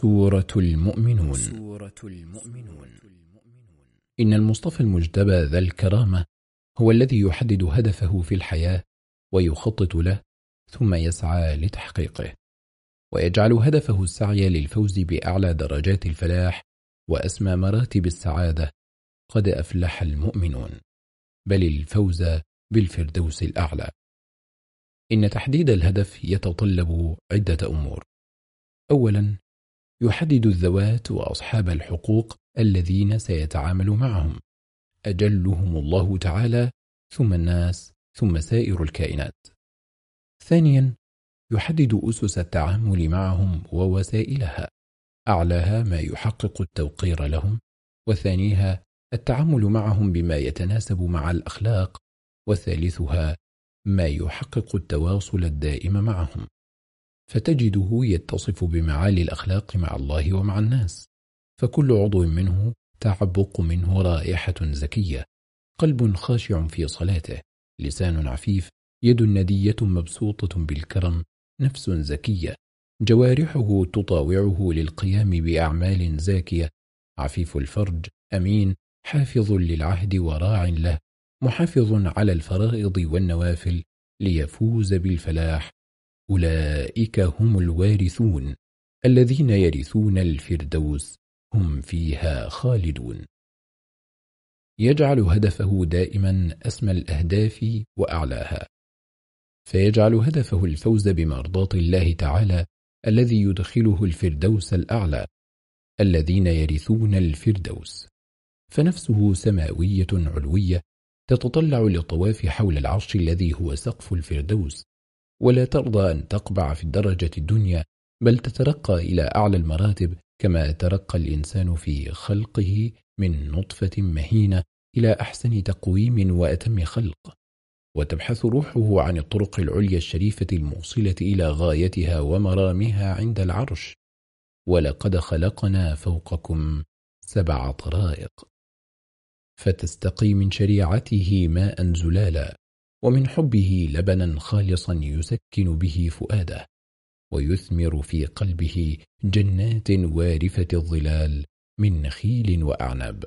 سورة المؤمنون. سورة المؤمنون. إن المصطفى المجتبى ذا الكرامة هو الذي يحدد هدفه في الحياة ويخطط له ثم يسعى لتحقيقه ويجعل هدفه السعي للفوز بأعلى درجات الفلاح وأسمى مراتب السعادة. قد أفلح المؤمنون بل الفوز بالفردوس الأعلى. إن تحديد الهدف يتطلب عدة أمور. أولا يحدد الذوات وأصحاب الحقوق الذين سيتعامل معهم. أجلهم الله تعالى ثم الناس ثم سائر الكائنات. ثانيا يحدد أسس التعامل معهم ووسائلها. أعلاها ما يحقق التوقير لهم. وثانيها التعامل معهم بما يتناسب مع الأخلاق. وثالثها ما يحقق التواصل الدائم معهم. فتجده يتصف بمعالي الأخلاق مع الله ومع الناس فكل عضو منه تعبق منه رائحة زكية قلب خاشع في صلاته لسان عفيف يد ندية مبسوطة بالكرم نفس زكية جوارحه تطاوعه للقيام بأعمال زاكية عفيف الفرج أمين حافظ للعهد وراع له محافظ على الفرائض والنوافل ليفوز بالفلاح أولئك هم الوارثون الذين يرثون الفردوس هم فيها خالدون. يجعل هدفه دائما أسمى الأهداف وأعلاها. فيجعل هدفه الفوز بمرضاة الله تعالى الذي يدخله الفردوس الأعلى الذين يرثون الفردوس. فنفسه سماوية علوية تتطلع للطواف حول العرش الذي هو سقف الفردوس ولا ترضى أن تقبع في الدرجة الدنيا بل تترقى إلى أعلى المراتب كما ترقى الإنسان في خلقه من نطفة مهينة إلى أحسن تقويم وأتم خلق. وتبحث روحه عن الطرق العليا الشريفة الموصلة إلى غايتها ومرامها عند العرش. ولقد خلقنا فوقكم سبع طرائق. فتستقي من شريعته ماء زلالا. ومن حبه لبنا خالصا يسكن به فؤاده ويثمر في قلبه جنات وارفة الظلال من نخيل وأعنب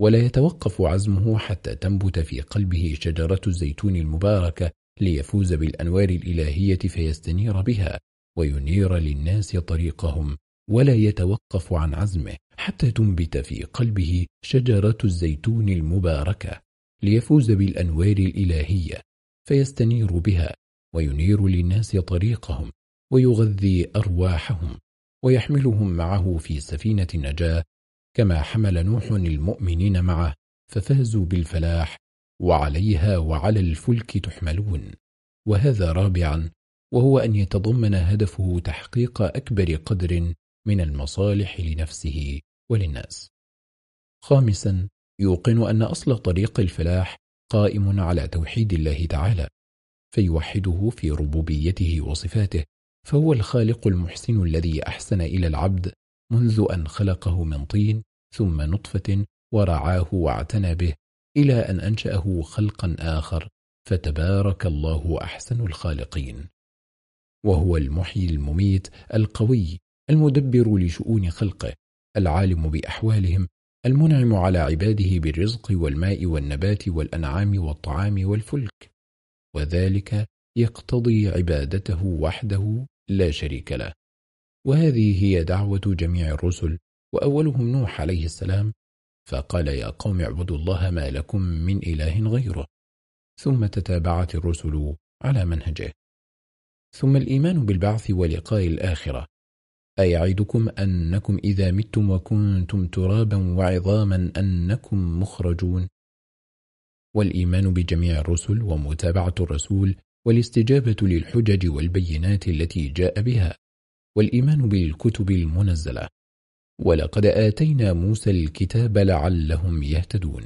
ولا يتوقف عزمه حتى تنبت في قلبه شجرة الزيتون المباركة ليفوز بالأنوار الإلهية فيستنير بها وينير للناس طريقهم ولا يتوقف عن عزمه حتى تنبت في قلبه شجرة الزيتون المباركة. ليفوز بالأنوار الإلهية فيستنير بها وينير للناس طريقهم ويغذي أرواحهم ويحملهم معه في سفينة النجاة كما حمل نوح المؤمنين معه ففازوا بالفلاح وعليها وعلى الفلك تحملون. وهذا رابعا وهو أن يتضمن هدفه تحقيق أكبر قدر من المصالح لنفسه وللناس. خامسا يوقن أن أصل طريق الفلاح قائم على توحيد الله تعالى فيوحده في ربوبيته وصفاته فهو الخالق المحسن الذي أحسن إلى العبد منذ أن خلقه من طين ثم نطفة ورعاه واعتنى به إلى أن أنشأه خلقا آخر فتبارك الله أحسن الخالقين. وهو المحيي المميت القوي المدبر لشؤون خلقه العالم بأحوالهم المنعم على عباده بالرزق والماء والنبات والأنعام والطعام والفلك وذلك يقتضي عبادته وحده لا شريك له. وهذه هي دعوة جميع الرسل وأولهم نوح عليه السلام فقال يا قوم اعبدوا الله ما لكم من إله غيره. ثم تتابعت الرسل على منهجه. ثم الإيمان بالبعث ولقاء الآخرة. أيعدكم أنكم إذا متم وكنتم ترابا وعظاما أنكم مخرجون؟ والإيمان بجميع الرسل ومتابعة الرسول والاستجابة للحجج والبينات التي جاء بها والإيمان بالكتب المنزلة. ولقد آتينا موسى الكتاب لعلهم يهتدون.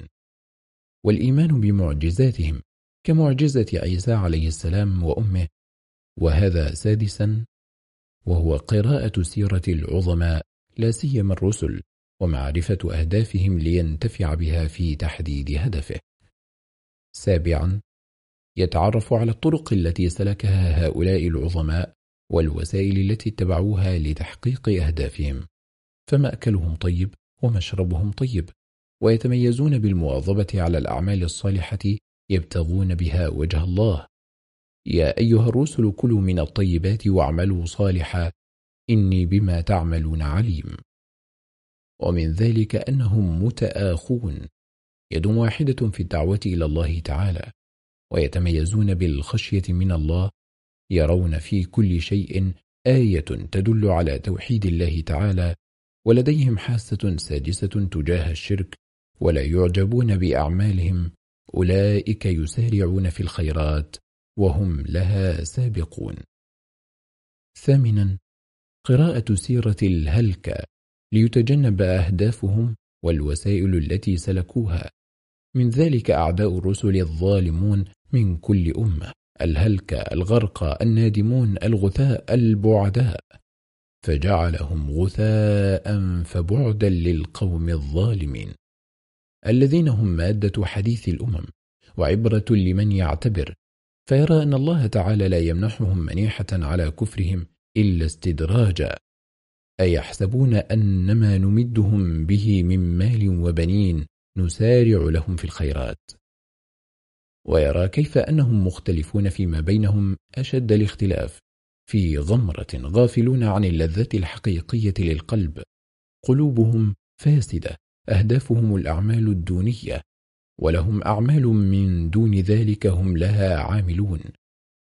والإيمان بمعجزاتهم كمعجزة عيسى عليه السلام وأمه. وهذا سادسا وهو قراءة سيرة العظماء لا سيما الرسل ومعرفة أهدافهم لينتفع بها في تحديد هدفه. سابعا يتعرف على الطرق التي سلكها هؤلاء العظماء والوسائل التي اتبعوها لتحقيق أهدافهم. فمأكلهم طيب ومشربهم طيب ويتميزون بالمواظبة على الأعمال الصالحة يبتغون بها وجه الله. يا أيها الرسل كلوا من الطيبات واعملوا صالحا إني بما تعملون عليم. ومن ذلك أنهم متآخون يد واحدة في الدعوة إلى الله تعالى ويتميزون بالخشية من الله يرون في كل شيء آية تدل على توحيد الله تعالى ولديهم حاسة سادسة تجاه الشرك ولا يعجبون بأعمالهم أولئك يسارعون في الخيرات. وهم لها سابقون. ثامنا قراءة سيرة الهلكة ليتجنب أهدافهم والوسائل التي سلكوها. من ذلك أعداء الرسل الظالمون من كل أمة الهلكة الغرق النادمون الغثاء البعداء. فجعلهم غثاء فبعدا للقوم الظالمين. الذين هم مادة حديث الأمم وعبرة لمن يعتبر فيرى أن الله تعالى لا يمنحهم منيحة على كفرهم إلا استدراجا. أيحسبون أنما نمدهم به من مال وبنين نسارع لهم في الخيرات. ويرى كيف أنهم مختلفون فيما بينهم أشد الاختلاف. في غمرة غافلون عن اللذة الحقيقية للقلب. قلوبهم فاسدة. أهدافهم الأعمال الدونية. ولهم أعمال من دون ذلك هم لها عاملون.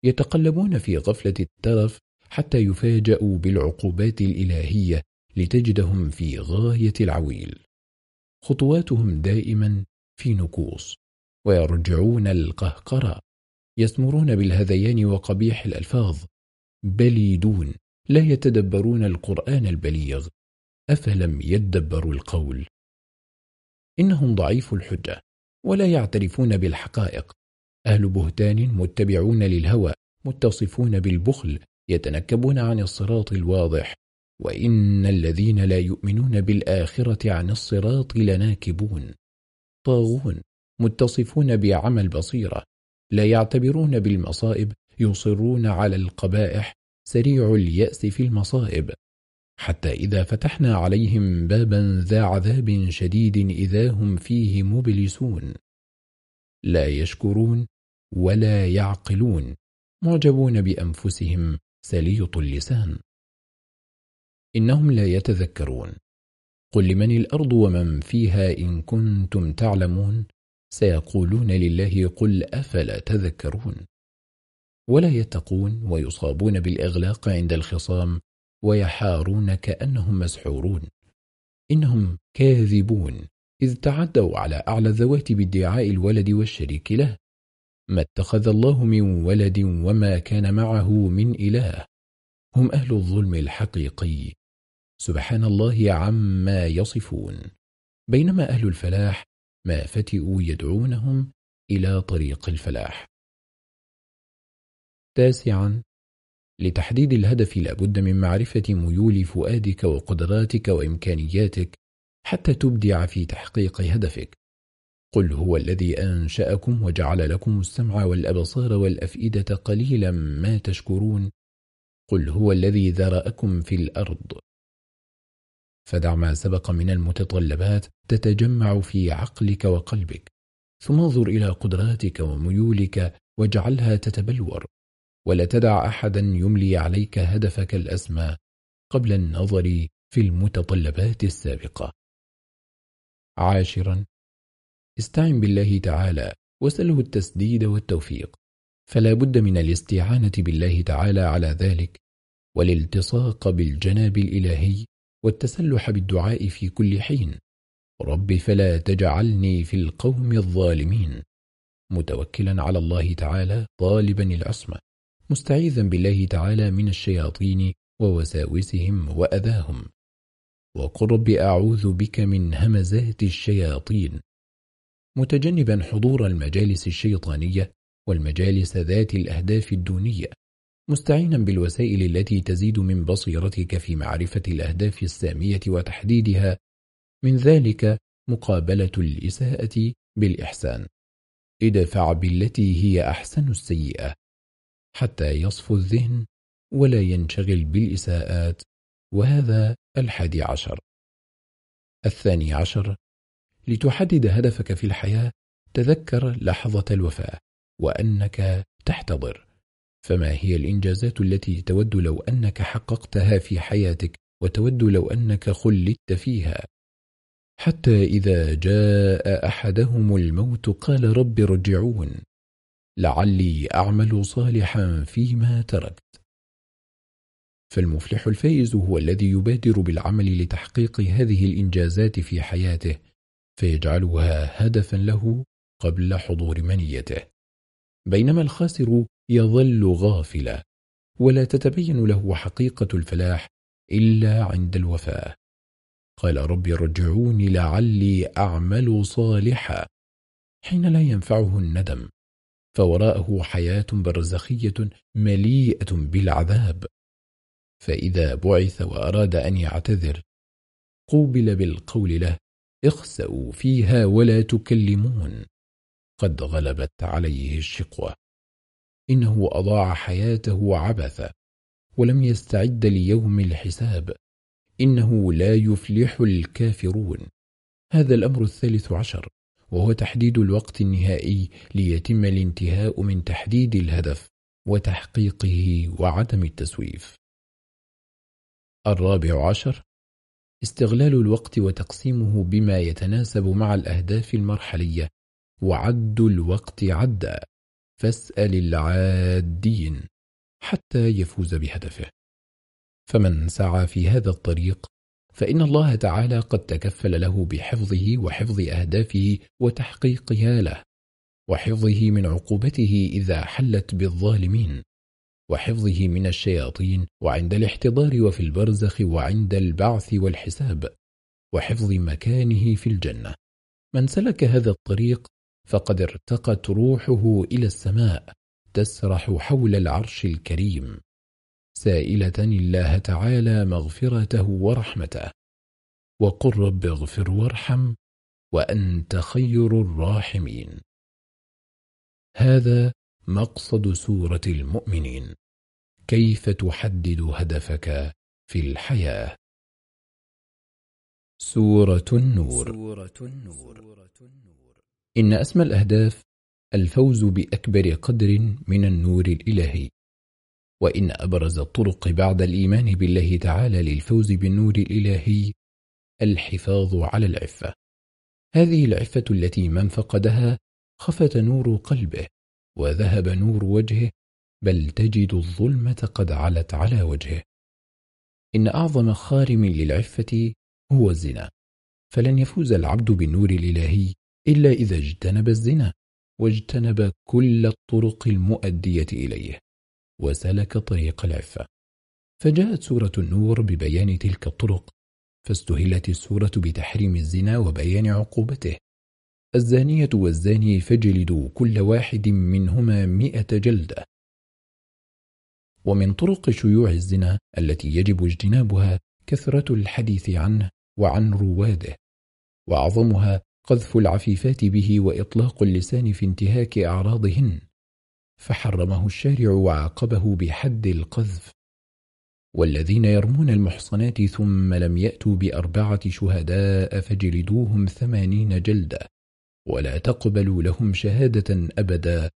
يتقلبون في غفلة الترف حتى يفاجأوا بالعقوبات الإلهية لتجدهم في غاية العويل. خطواتهم دائما في نكوص ويرجعون القهقرة يسمرون بالهذيان وقبيح الألفاظ. بليدون لا يتدبرون القرآن البليغ. أفلم يدبروا القول؟ إنهم ضعيف الحجة. ولا يعترفون بالحقائق. أهل بهتان متبعون للهوى متصفون بالبخل يتنكبون عن الصراط الواضح. وإن الذين لا يؤمنون بالآخرة عن الصراط لناكبون. طاغون متصفون بعمى البصيرة لا يعتبرون بالمصائب يصرون على القبائح. سريع اليأس في المصائب. حتى إذا فتحنا عليهم بابا ذا عذاب شديد إذا هم فيه مبلسون. لا يشكرون ولا يعقلون. معجبون بأنفسهم سليط اللسان. إنهم لا يتذكرون. قل لمن الأرض ومن فيها إن كنتم تعلمون؟ سيقولون لله قل أفلا تذكرون. ولا يتقون ويصابون بالإغلاق عند الخصام. ويحارون كأنهم مسحورون إنهم كاذبون إذ تعدوا على أعلى الذوات بادعاء الولد والشريك له. ما اتخذ الله من ولد وما كان معه من إله. هم أهل الظلم الحقيقي. سبحان الله عما يصفون. بينما أهل الفلاح ما فتئوا يدعونهم إلى طريق الفلاح. تاسعا لتحديد الهدف لابد من معرفة ميول فؤادك وقدراتك وإمكانياتك حتى تبدع في تحقيق هدفك. قل هو الذي أنشأكم وجعل لكم السمع والأبصار والأفئدة قليلا ما تشكرون. قل هو الذي ذرأكم في الأرض. فدع ما سبق من المتطلبات تتجمع في عقلك وقلبك ثم انظر إلى قدراتك وميولك واجعلها تتبلور. ولا تدع أحدا يملي عليك هدفك الأسمى قبل النظر في المتطلبات السابقة. عاشرا. استعن بالله تعالى وسله التسديد والتوفيق. فلا بد من الاستعانة بالله تعالى على ذلك والالتصاق بالجناب الإلهي والتسلح بالدعاء في كل حين. رب فلا تجعلني في القوم الظالمين. متوكلا على الله تعالى طالبا العصمة. مستعيذا بالله تعالى من الشياطين ووساوسهم وأذاهم. وقل رب أعوذ بك من همزات الشياطين. متجنبا حضور المجالس الشيطانية والمجالس ذات الأهداف الدونية. مستعينا بالوسائل التي تزيد من بصيرتك في معرفة الأهداف السامية وتحديدها. من ذلك مقابلة الإساءة بالإحسان. ادفع بالتي هي أحسن السيئة. حتى يصفو الذهن ولا ينشغل بالإساءات وهذا الحادي عشر. الثاني عشر لتحدد هدفك في الحياة تذكر لحظة الوفاة وأنك تحتضر. فما هي الإنجازات التي تود لو أنك حققتها في حياتك وتود لو أنك خلدت فيها؟ حتى إذا جاء أحدهم الموت قال رب رجعون. لعلي أعمل صالحا فيما تركت. فالمفلح الفائز هو الذي يبادر بالعمل لتحقيق هذه الإنجازات في حياته فيجعلها هدفا له قبل حضور منيته. بينما الخاسر يظل غافلا ولا تتبين له حقيقة الفلاح إلا عند الوفاة قال رب ارجعوني لعلي أعمل صالحا حين لا ينفعه الندم. فوراءه حياة برزخية مليئة بالعذاب. فإذا بعث وأراد أن يعتذر قوبل بالقول له اخسأوا فيها ولا تكلمون. قد غلبت عليه الشقوة. إنه أضاع حياته عبثا ولم يستعد ليوم الحساب. إنه لا يفلح الكافرون. هذا الأمر الثالث عشر. وهو تحديد الوقت النهائي ليتم الانتهاء من تحديد الهدف وتحقيقه وعدم التسويف. الرابع عشر استغلال الوقت وتقسيمه بما يتناسب مع الأهداف المرحلية. وعد الوقت عدا. فاسأل العادين حتى يفوز بهدفه. فمن سعى في هذا الطريق فإن الله تعالى قد تكفل له بحفظه وحفظ أهدافه وتحقيقها له وحفظه من عقوبته إذا حلت بالظالمين وحفظه من الشياطين وعند الاحتضار وفي البرزخ وعند البعث والحساب وحفظ مكانه في الجنة. من سلك هذا الطريق فقد ارتقت روحه إلى السماء تسرح حول العرش الكريم. سائلة الله تعالى مغفرته ورحمته. وقل رب اغفر وارحم وأنت خير الراحمين. هذا مقصد سورة المؤمنين. كيف تحدد هدفك في الحياة؟ سورة النور, سورة النور. إن أسمى الأهداف الفوز بأكبر قدر من النور الإلهي. وإن أبرز الطرق بعد الإيمان بالله تعالى للفوز بالنور الإلهي الحفاظ على العفة. هذه العفة التي من فقدها خفت نور قلبه وذهب نور وجهه بل تجد الظلمة قد علت على وجهه. إن أعظم خارم للعفة هو الزنا. فلن يفوز العبد بالنور الإلهي إلا إذا اجتنب الزنا واجتنب كل الطرق المؤدية إليه. وسلك طريق العفة. فجاءت سورة النور ببيان تلك الطرق فاستهلت السورة بتحريم الزنا وبيان عقوبته. الزانية والزاني فجلدوا كل واحد منهما مئة جلدة. ومن طرق شيوع الزنا التي يجب اجتنابها كثرة الحديث عنه وعن رواده وأعظمها قذف العفيفات به وإطلاق اللسان في انتهاك أعراضهن. فحرمه الشارع وعاقبه بحد القذف. والذين يرمون المحصنات ثم لم يأتوا بأربعة شهداء فجلدوهم ثمانين جلدة ولا تقبلوا لهم شهادة أبدا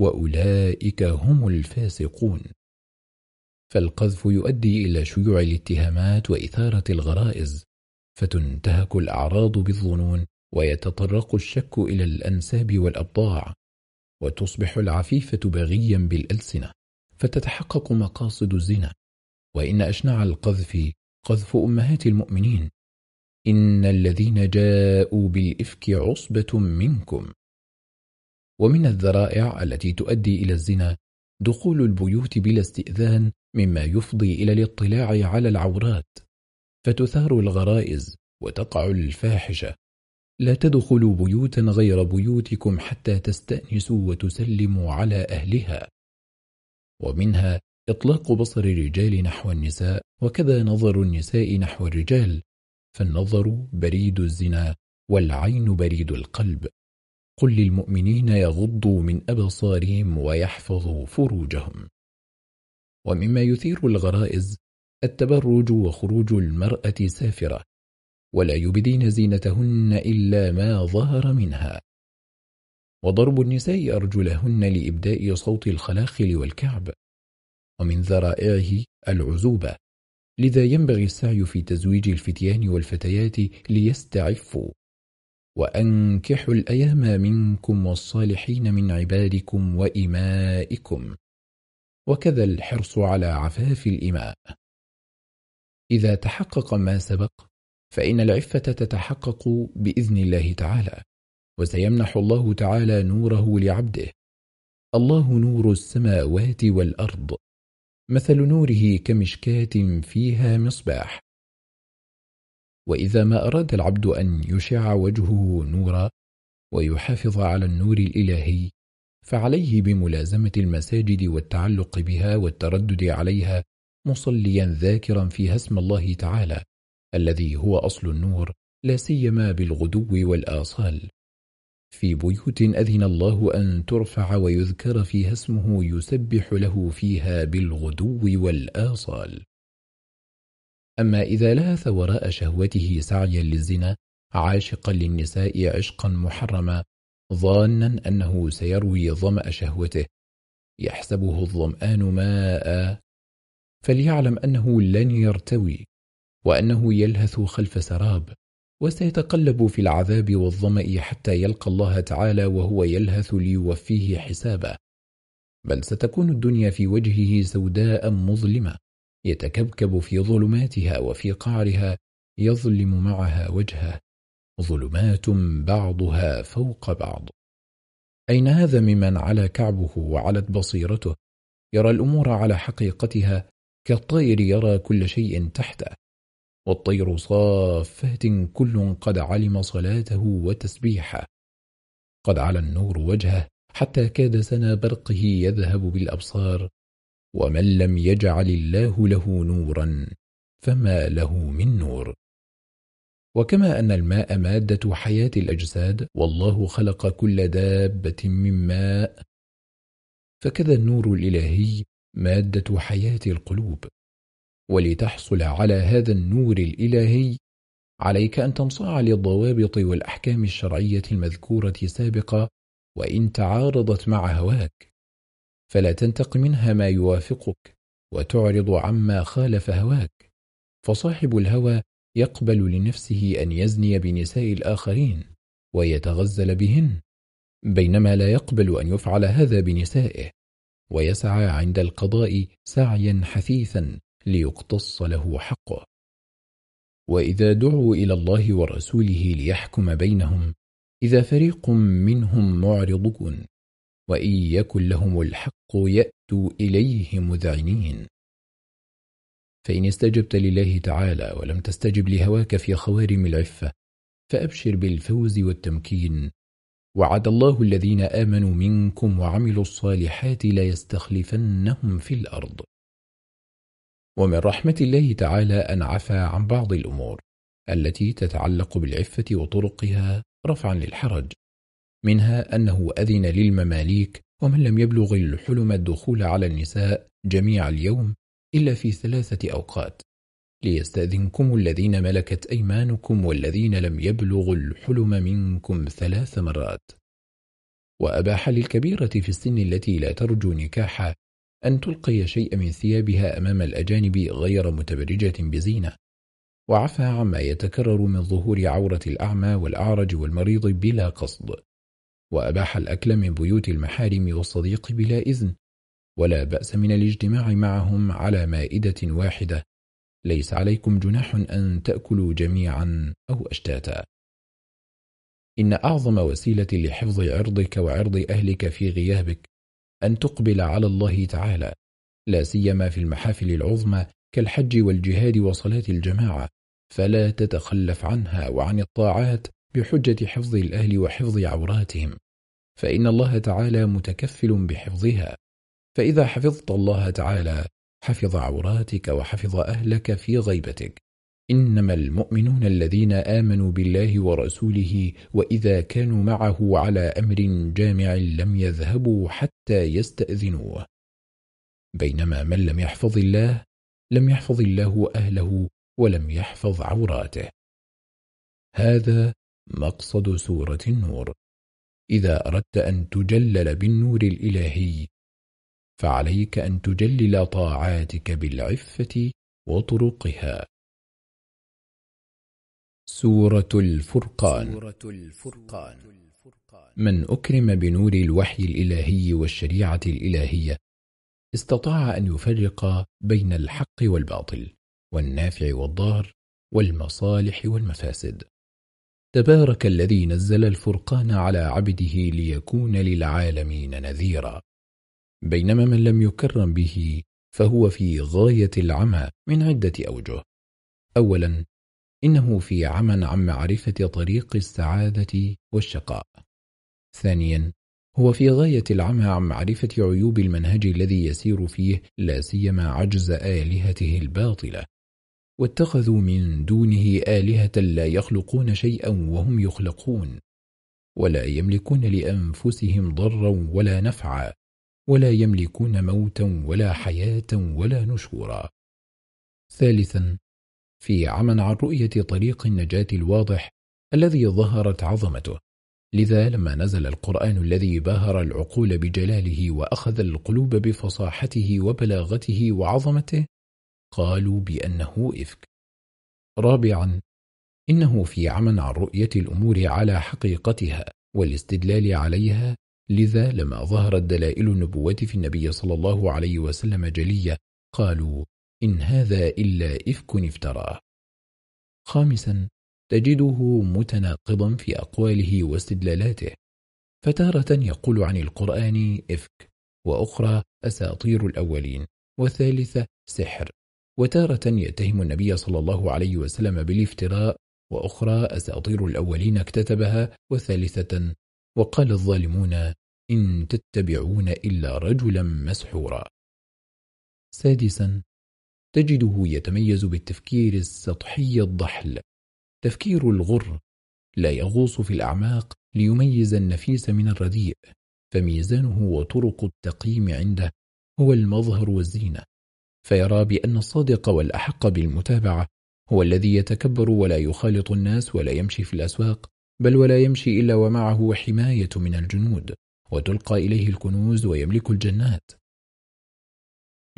وأولئك هم الفاسقون. فالقذف يؤدي إلى شيوع الاتهامات وإثارة الغرائز فتنتهك الأعراض بالظنون ويتطرق الشك إلى الأنساب والأبضاع. وتصبح العفيفة بغيا بالألسنة فتتحقق مقاصد الزنا. وإن أشنع القذف قذف أمهات المؤمنين. إن الذين جاءوا بالإفك عصبة منكم. ومن الذرائع التي تؤدي إلى الزنا دخول البيوت بلا استئذان مما يفضي إلى الاطلاع على العورات فتثار الغرائز وتقع الفاحشة. لا تدخلوا بيوتا غير بيوتكم حتى تستأنسوا وتسلموا على أهلها. ومنها إطلاق بصر الرجال نحو النساء وكذا نظر النساء نحو الرجال. فالنظر بريد الزنا والعين بريد القلب. قل للمؤمنين يغضوا من أبصارهم ويحفظوا فروجهم. ومما يثير الغرائز التبرج وخروج المرأة سافرة. ولا يبدين زينتهن إلا ما ظهر منها. وضرب النساء أرجلهن لإبداء صوت الخلاخل والكعب. ومن ذرائعه العزوبة. لذا ينبغي السعي في تزويج الفتيان والفتيات ليستعفوا. وأنكحوا الأيام منكم والصالحين من عبادكم وإمائكم. وكذا الحرص على عفاف الإماء. إذا تحقق ما سبق فإن العفة تتحقق بإذن الله تعالى وسيمنح الله تعالى نوره لعبده. الله نور السماوات والأرض. مثل نوره كمشكاة فيها مصباح. وإذا ما أراد العبد أن يشع وجهه نورا ويحافظ على النور الإلهي فعليه بملازمة المساجد والتعلق بها والتردد عليها مصليا ذاكرا فيها اسم الله تعالى. الذي هو أصل النور لا سيما بالغدو والآصال. في بيوت أذن الله أن ترفع ويذكر فيها اسمه يسبح له فيها بالغدو والآصال. أما إذا لهث وراء شهوته سعيا للزنا عاشقا للنساء عشقا محرما ظانا أنه سيروي ظمأ شهوته. يحسبه الظمآن ماء. فليعلم أنه لن يرتوي. وأنه يلهث خلف سراب وسيتقلب في العذاب والظمأ حتى يلقى الله تعالى وهو يلهث ليوفيه حسابه. بل ستكون الدنيا في وجهه سوداء مظلمة يتكبكب في ظلماتها وفي قعرها يظلم معها وجهه. ظلمات بعضها فوق بعض. أين هذا ممن على كعبه وعلت بصيرته؟ يرى الأمور على حقيقتها كالطير يرى كل شيء تحته. والطير صافات كل قد علم صلاته وتسبيحه. قد على النور وجهه حتى كاد سنا برقه يذهب بالأبصار. ومن لم يجعل الله له نورا فما له من نور. وكما أن الماء مادة حياة الأجساد والله خلق كل دابة من ماء. فكذا النور الإلهي مادة حياة القلوب. ولتحصل على هذا النور الإلهي. عليك أن تنصاع للضوابط والأحكام الشرعية المذكورة سابقا وإن تعارضت مع هواك فلا تنتق منها ما يوافقك وتعرض عما خالف هواك. فصاحب الهوى يقبل لنفسه أن يزني بنساء الآخرين ويتغزل بهن. بينما لا يقبل أن يفعل هذا بنسائه ويسعى عند القضاء سعيا حثيثا. ليقتص له حقه. وإذا دعوا إلى الله ورسوله ليحكم بينهم إذا فريق منهم معرضون وإن يكن لهم الحق يأتوا إليه مذعنين. فإن استجبت لله تعالى ولم تستجب لهواك في خوارم العفة فأبشر بالفوز والتمكين. وعد الله الذين آمنوا منكم وعملوا الصالحات ليستخلفنهم في الأرض. ومن رحمة الله تعالى أن عفى عن بعض الأمور التي تتعلق بالعفة وطرقها رفعا للحرج. منها أنه أذن للمماليك ومن لم يبلغ الحلم الدخول على النساء جميع اليوم إلا في ثلاثة أوقات. ليستأذنكم الذين ملكت أيمانكم والذين لم يبلغوا الحلم منكم ثلاث مرات. وأباح للكبيرة في السن التي لا ترجو نكاحا أن تلقي شيء من ثيابها أمام الأجانب غير متبرجة بزينة. وعفى عما يتكرر من ظهور عورة الأعمى والأعرج والمريض بلا قصد. وأباح الأكل من بيوت المحارم والصديق بلا إذن. ولا بأس من الاجتماع معهم على مائدة واحدة. ليس عليكم جناح أن تأكلوا جميعا أو أشتاتا. إن أعظم وسيلة لحفظ عرضك وعرض أهلك في غيابك أن تقبل على الله تعالى لا سيما في المحافل العظمى كالحج والجهاد وصلاة الجماعة فلا تتخلف عنها وعن الطاعات بحجة حفظ الأهل وحفظ عوراتهم فإن الله تعالى متكفل بحفظها. فإذا حفظت الله تعالى حفظ عوراتك وحفظ أهلك في غيبتك. إنما المؤمنون الذين آمنوا بالله ورسوله وإذا كانوا معه على أمر جامع لم يذهبوا حتى يستأذنوه. بينما من لم يحفظ الله لم يحفظ الله أهله ولم يحفظ عوراته. هذا مقصد سورة النور. إذا أردت أن تجلل بالنور الإلهي فعليك أن تجلل طاعاتك بالعفة وطرقها. سورة الفرقان, سورة الفرقان. من أكرم بنور الوحي الإلهي والشريعة الإلهية استطاع أن يفرق بين الحق والباطل والنافع والضار والمصالح والمفاسد. تبارك الذي نزل الفرقان على عبده ليكون للعالمين نذيرا. بينما من لم يكرم به فهو في غاية العمى من عدة أوجه. أولا إنه في عمى عن معرفة طريق السعادة والشقاء. ثانيا هو في غاية العمى عن معرفة عيوب المنهج الذي يسير فيه لا سيما عجز آلهته الباطلة. واتخذوا من دونه آلهة لا يخلقون شيئا وهم يخلقون. ولا يملكون لأنفسهم ضرا ولا نفعا. ولا يملكون موتا ولا حياة ولا نشورا. ثالثا في عمى عن رؤية طريق النجاة الواضح الذي ظهرت عظمته. لذا لما نزل القرآن الذي باهر العقول بجلاله وأخذ القلوب بفصاحته وبلاغته وعظمته قالوا بأنه إفك. رابعا إنه في عمى عن رؤية الأمور على حقيقتها والاستدلال عليها لذا لما ظهرت دلائل النبوة في النبي صلى الله عليه وسلم جلية قالوا إن هذا إلا إفك افتراه. خامسا تجده متناقضا في أقواله واستدلالاته. فتارة يقول عن القرآن إفك وأخرى أساطير الأولين. وثالثة سحر. وتارة يتهم النبي صلى الله عليه وسلم بالافتراء وأخرى أساطير الأولين اكتتبها. وثالثة وقال الظالمون إن تتبعون إلا رجلا مسحورا. سادسا تجده يتميز بالتفكير السطحي الضحل. تفكير الغر لا يغوص في الأعماق ليميز النفيس من الرديء فميزانه وطرق التقييم عنده هو المظهر والزينة. فيرى بأن الصادق والأحق بالمتابعة هو الذي يتكبر ولا يخالط الناس ولا يمشي في الأسواق بل ولا يمشي إلا ومعه حماية من الجنود وتلقى إليه الكنوز ويملك الجنات.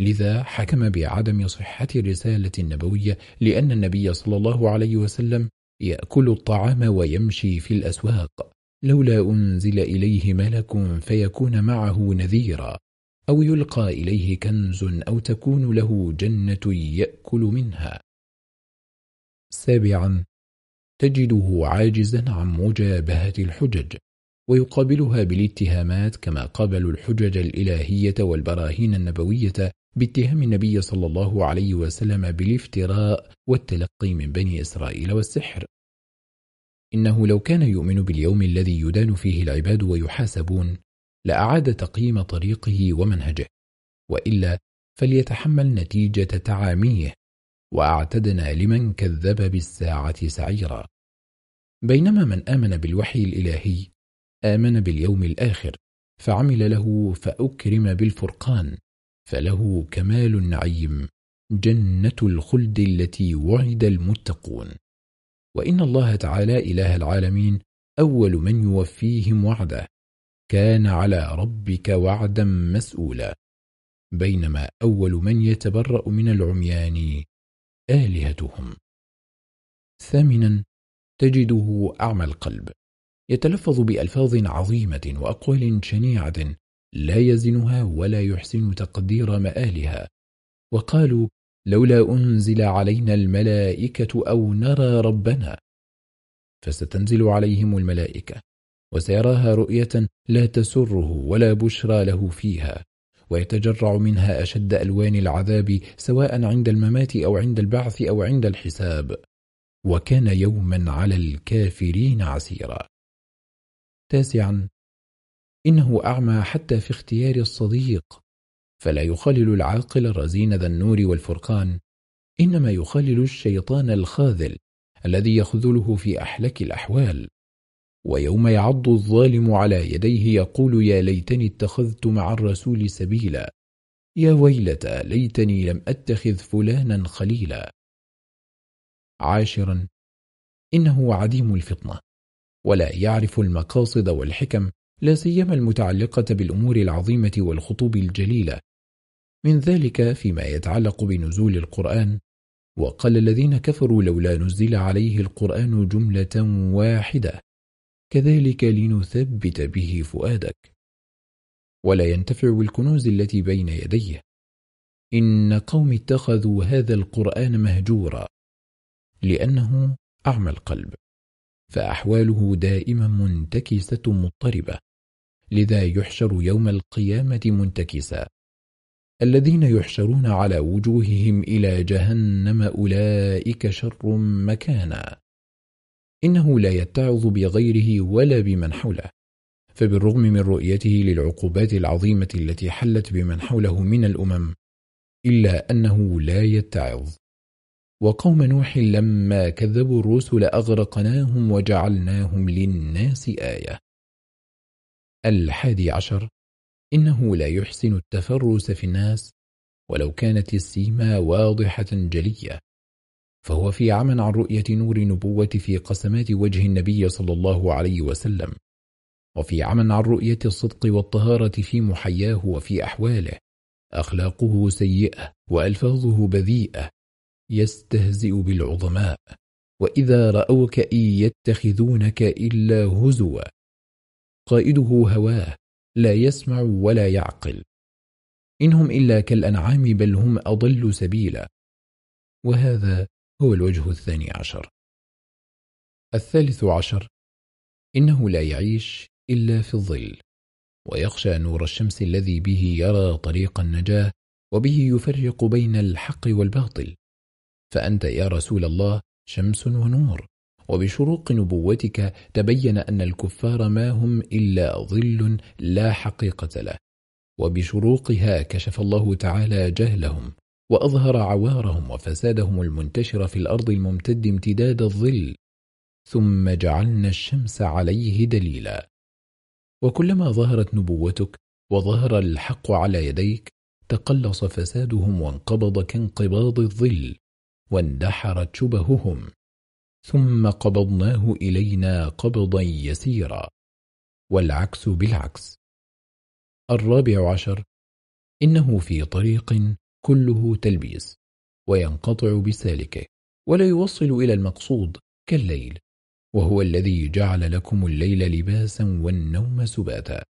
لذا حكم بعدم صحة الرسالة النبوية لأن النبي صلى الله عليه وسلم يأكل الطعام ويمشي في الأسواق. لولا أنزل إليه ملك فيكون معه نذيرا. أو يلقى إليه كنز أو تكون له جنة يأكل منها. سابعا تجده عاجزا عن مجابهة الحجج ويقابلها بالاتهامات كما قابلوا الحجج الإلهية والبراهين النبوية باتهام النبي صلى الله عليه وسلم بالافتراء والتلقي من بني إسرائيل والسحر. إنه لو كان يؤمن باليوم الذي يدان فيه العباد ويحاسبون لأعاد تقييم طريقه ومنهجه وإلا فليتحمل نتيجة تعاميه وأعتدنا لمن كذب بالساعة سعيرا. بينما من آمن بالوحي الإلهي آمن باليوم الآخر فعمل له فأكرم بالفرقان. فله كمال النعيم جنة الخلد التي وعد المتقون. وإن الله تعالى إله العالمين أول من يوفيهم وعده. كان على ربك وعدا مسؤولا. بينما أول من يتبرأ من العميان آلهتهم. ثامنا تجده أعمى القلب. يتلفظ بألفاظ عظيمة وأقوال شنيعة لا يزنها ولا يحسن تقدير مآلها. وقالوا لولا أنزل علينا الملائكة أو نرى ربنا. فستنزل عليهم الملائكة وسيراها رؤية لا تسره ولا بشرى له فيها ويتجرع منها أشد ألوان العذاب سواء عند الممات أو عند البعث أو عند الحساب. وكان يوما على الكافرين عسيرا. تاسعا إنه أعمى حتى في اختيار الصديق. فلا يخلل العاقل الرزين ذا النور والفرقان إنما يخلل الشيطان الخاذل الذي يخذله في أحلك الأحوال. ويوم يعض الظالم على يديه يقول يا ليتني اتخذت مع الرسول سبيلا. يا ويلتى ليتني لم أتخذ فلانا خليلا. عاشرا إنه عديم الفطنة ولا يعرف المقاصد والحكم لا سيما المتعلقة بالأمور العظيمة والخطوب الجليلة. من ذلك فيما يتعلق بنزول القرآن وقال الذين كفروا لولا نزل عليه القرآن جملة واحدة كذلك لنثبت به فؤادك. ولا ينتفع بالكنوز التي بين يديه. إن قوم اتخذوا هذا القرآن مهجورا لأنه أعمى القلب فأحواله دائما منتكسة مضطربة. لذا يحشر يوم القيامة منتكسا. الذين يحشرون على وجوههم إلى جهنم أولئك شر مكانا. إنه لا يتعظ بغيره ولا بمن حوله. فبالرغم من رؤيته للعقوبات العظيمة التي حلت بمن حوله من الأمم إلا أنه لا يتعظ. وقوم نوح لما كذبوا الرسل أغرقناهم وجعلناهم للناس آية. الحادي عشر. إنه لا يحسن التفرس في الناس ولو كانت السيما واضحة جلية. فهو في عمى عن رؤية نور النبوة في قسمات وجه النبي صلى الله عليه وسلم. وفي عمى عن رؤية الصدق والطهارة في محياه وفي أحواله. أخلاقه سيئة وألفاظه بذيئة. يستهزئ بالعظماء. وإذا رأوك إن يتخذونك إلا هزوا. قائده هواه لا يسمع ولا يعقل. إنهم إلا كالأنعام بل هم أضل سبيلا. وهذا هو الوجه الثاني عشر. الثالث عشر إنه لا يعيش إلا في الظل ويخشى نور الشمس الذي به يرى طريق النجاة وبه يفرق بين الحق والباطل. فأنت يا رسول الله شمس ونور. وبشروق نبوتك تبين أن الكفار ما هم إلا ظل لا حقيقة له. وبشروقها كشف الله تعالى جهلهم وأظهر عوارهم وفسادهم المنتشر في الأرض الممتد امتداد الظل ثم جعلنا الشمس عليه دليلا. وكلما ظهرت نبوتك وظهر الحق على يديك تقلص فسادهم وانقبض كانقباض الظل واندحرت شبههم. ثم قبضناه إلينا قبضا يسيرا. والعكس بالعكس. الرابع عشر. إنه في طريق كله تلبيس وينقطع بسالكه ولا يوصل إلى المقصود كالليل وهو الذي جعل لكم الليل لباسا والنوم سباتا.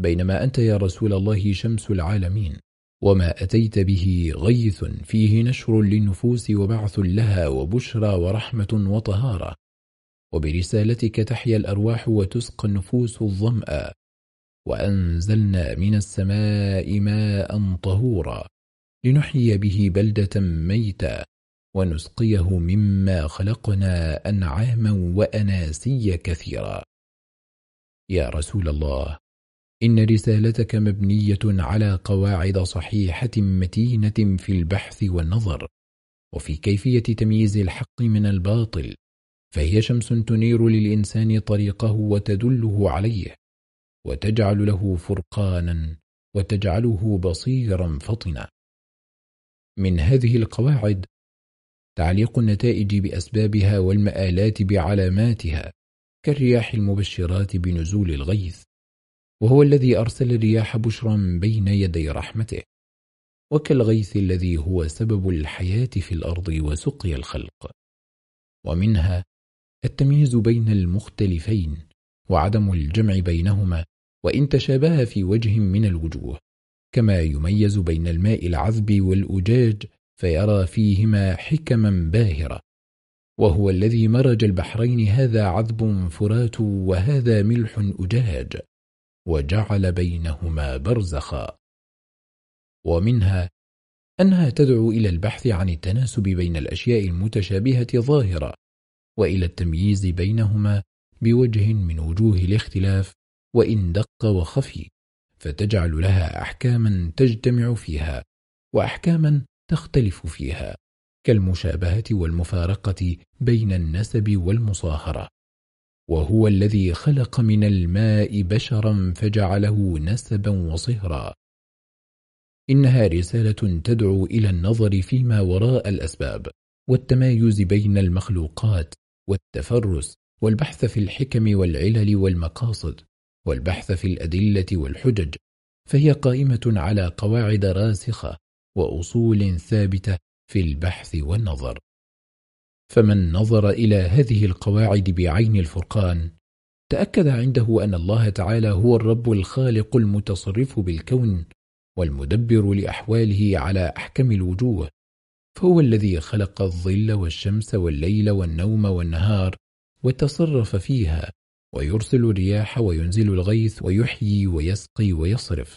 بينما أنت يا رسول الله شمس العالمين. وما أتيت به غيث فيه نشر للنفوس وبعث لها وبشرى ورحمة وطهارة. وبرسالتك تحيا الأرواح وتسقى النفوس الظمأ. وأنزلنا من السماء ماء طهورا. لنحيي به بلدة ميتا. ونسقيه مما خلقنا أنعاما وأناسيا كثيرا. يا رسول الله إن رسالتك مبنية على قواعد صحيحة متينة في البحث والنظر وفي كيفية تمييز الحق من الباطل فهي شمس تنير للإنسان طريقه وتدله عليه وتجعل له فرقانا وتجعله بصيرا فطنا. من هذه القواعد تعليق النتائج بأسبابها والمآلات بعلاماتها كالرياح المبشرات بنزول الغيث. وهو الذي أرسل الرياح بشرا بين يدي رحمته. وكالغيث الذي هو سبب الحياة في الأرض وسقي الخلق. ومنها التمييز بين المختلفين وعدم الجمع بينهما وإن تشابه في وجه من الوجوه كما يميز بين الماء العذب والأجاج فيرى فيهما حكما باهرة. وهو الذي مرج البحرين هذا عذب فرات وهذا ملح أجاج. وجعل بينهما برزخا. ومنها أنها تدعو إلى البحث عن التناسب بين الأشياء المتشابهة ظاهرة وإلى التمييز بينهما بوجه من وجوه الاختلاف وإن دق وخفي فتجعل لها أحكاما تجتمع فيها وأحكاما تختلف فيها كالمشابهة والمفارقة بين النسب والمصاهرة. وهو الذي خلق من الماء بشرا فجعله نسبا وصهرا. إنها رسالة تدعو إلى النظر فيما وراء الأسباب والتمايز بين المخلوقات والتفرس والبحث في الحكم والعلل والمقاصد والبحث في الأدلة والحجج فهي قائمة على قواعد راسخة وأصول ثابتة في البحث والنظر. فمن نظر إلى هذه القواعد بعين الفرقان تأكد عنده أن الله تعالى هو الرب الخالق المتصرف بالكون والمدبر لأحواله على أحكم الوجوه فهو الذي خلق الظل والشمس والليل والنوم والنهار وتصرف فيها ويرسل الرياح وينزل الغيث ويحيي ويسقي ويصرف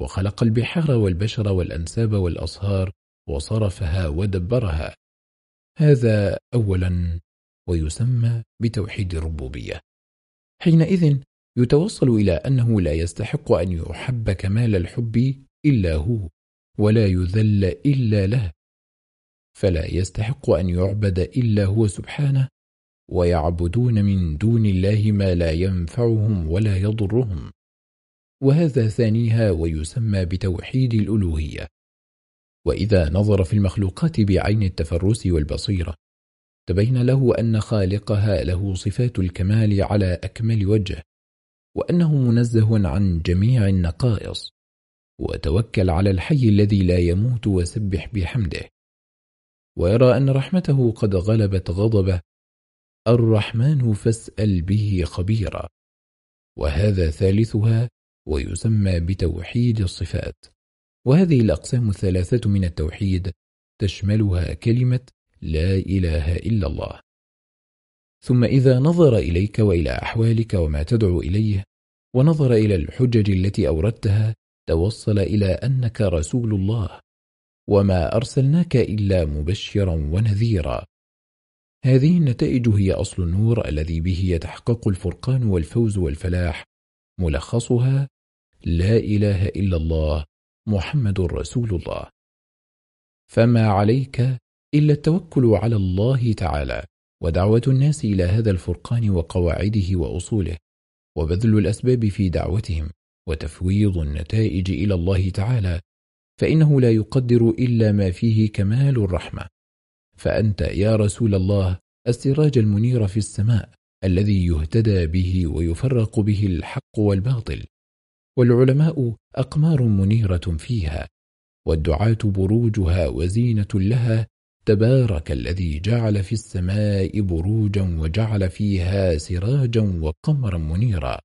وخلق البحار والبشر والأنساب والأصهار وصرفها ودبرها. هذا أولا ويسمى بتوحيد الربوبية. حينئذ يتوصل إلى أنه لا يستحق أن يحب كمال الحب إلا هو ولا يذل إلا له. فلا يستحق أن يعبد إلا هو سبحانه ويعبدون من دون الله ما لا ينفعهم ولا يضرهم. وهذا ثانيها ويسمى بتوحيد الألوهية. وإذا نظر في المخلوقات بعين التفرس والبصيرة تبين له أن خالقها له صفات الكمال على أكمل وجه وأنه منزه عن جميع النقائص وتوكل على الحي الذي لا يموت وسبح بحمده. ويرى أن رحمته قد غلبت غضبه الرحمن فاسأل به خبيرا. وهذا ثالثها ويسمى بتوحيد الصفات. وهذه الأقسام الثلاثة من التوحيد تشملها كلمة لا إله إلا الله. ثم إذا نظر إليك وإلى أحوالك وما تدعو إليه ونظر إلى الحجج التي أوردتها توصل إلى أنك رسول الله وما أرسلناك إلا مبشرا ونذيرا. هذه النتائج هي أصل النور الذي به يتحقق الفرقان والفوز والفلاح ملخصها لا إله إلا الله محمد رسول الله. فما عليك إلا التوكل على الله تعالى ودعوة الناس إلى هذا الفرقان وقواعده وأصوله وبذل الأسباب في دعوتهم وتفويض النتائج إلى الله تعالى فإنه لا يقدر إلا ما فيه كمال الرحمة. فأنت يا رسول الله السراج المنير في السماء الذي يهتدى به ويفرق به الحق والباطل. والعلماء أقمار منيرة فيها والدعاة بروجها وزينة لها تبارك الذي جعل في السماء بروجا وجعل فيها سراجا وقمرا منيرا.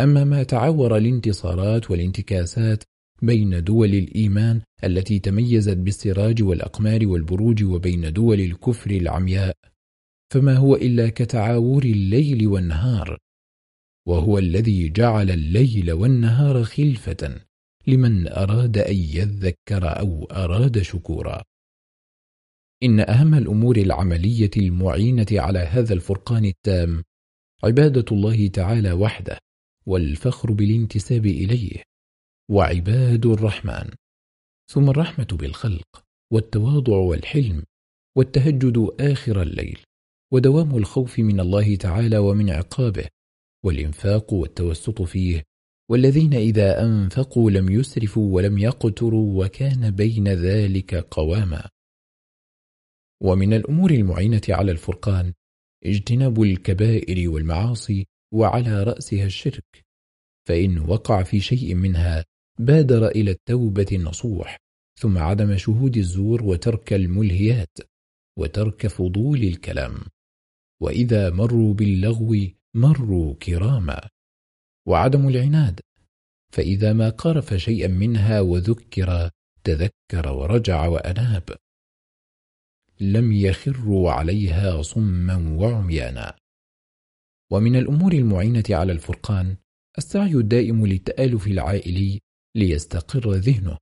أما ما تعور الانتصارات والانتكاسات بين دول الإيمان التي تميزت بالسراج والأقمار والبروج وبين دول الكفر العمياء فما هو إلا كتعاور الليل والنهار. وهو الذي جعل الليل والنهار خلفة لمن أراد أن يذكر أو أراد شكورا. إن أهم الأمور العملية المعينة على هذا الفرقان التام عبادة الله تعالى وحده والفخر بالانتساب إليه وعباد الرحمن. ثم الرحمة بالخلق والتواضع والحلم والتهجد آخر الليل ودوام الخوف من الله تعالى ومن عقابه والإنفاق والتوسط فيه والذين إذا أنفقوا لم يسرفوا ولم يقتروا وكان بين ذلك قواما. ومن الأمور المعينة على الفرقان اجتناب الكبائر والمعاصي وعلى رأسها الشرك فإن وقع في شيء منها بادر إلى التوبة النصوح ثم عدم شهود الزور وترك الملهيات وترك فضول الكلام. وإذا مروا باللغو مروا كراما وعدم العناد فإذا ما قارف شيئا منها وذكر تذكر ورجع وأناب. لم يخروا عليها صما وعميانا. ومن الأمور المعينة على الفرقان السعي الدائم للتآلف العائلي ليستقر ذهنه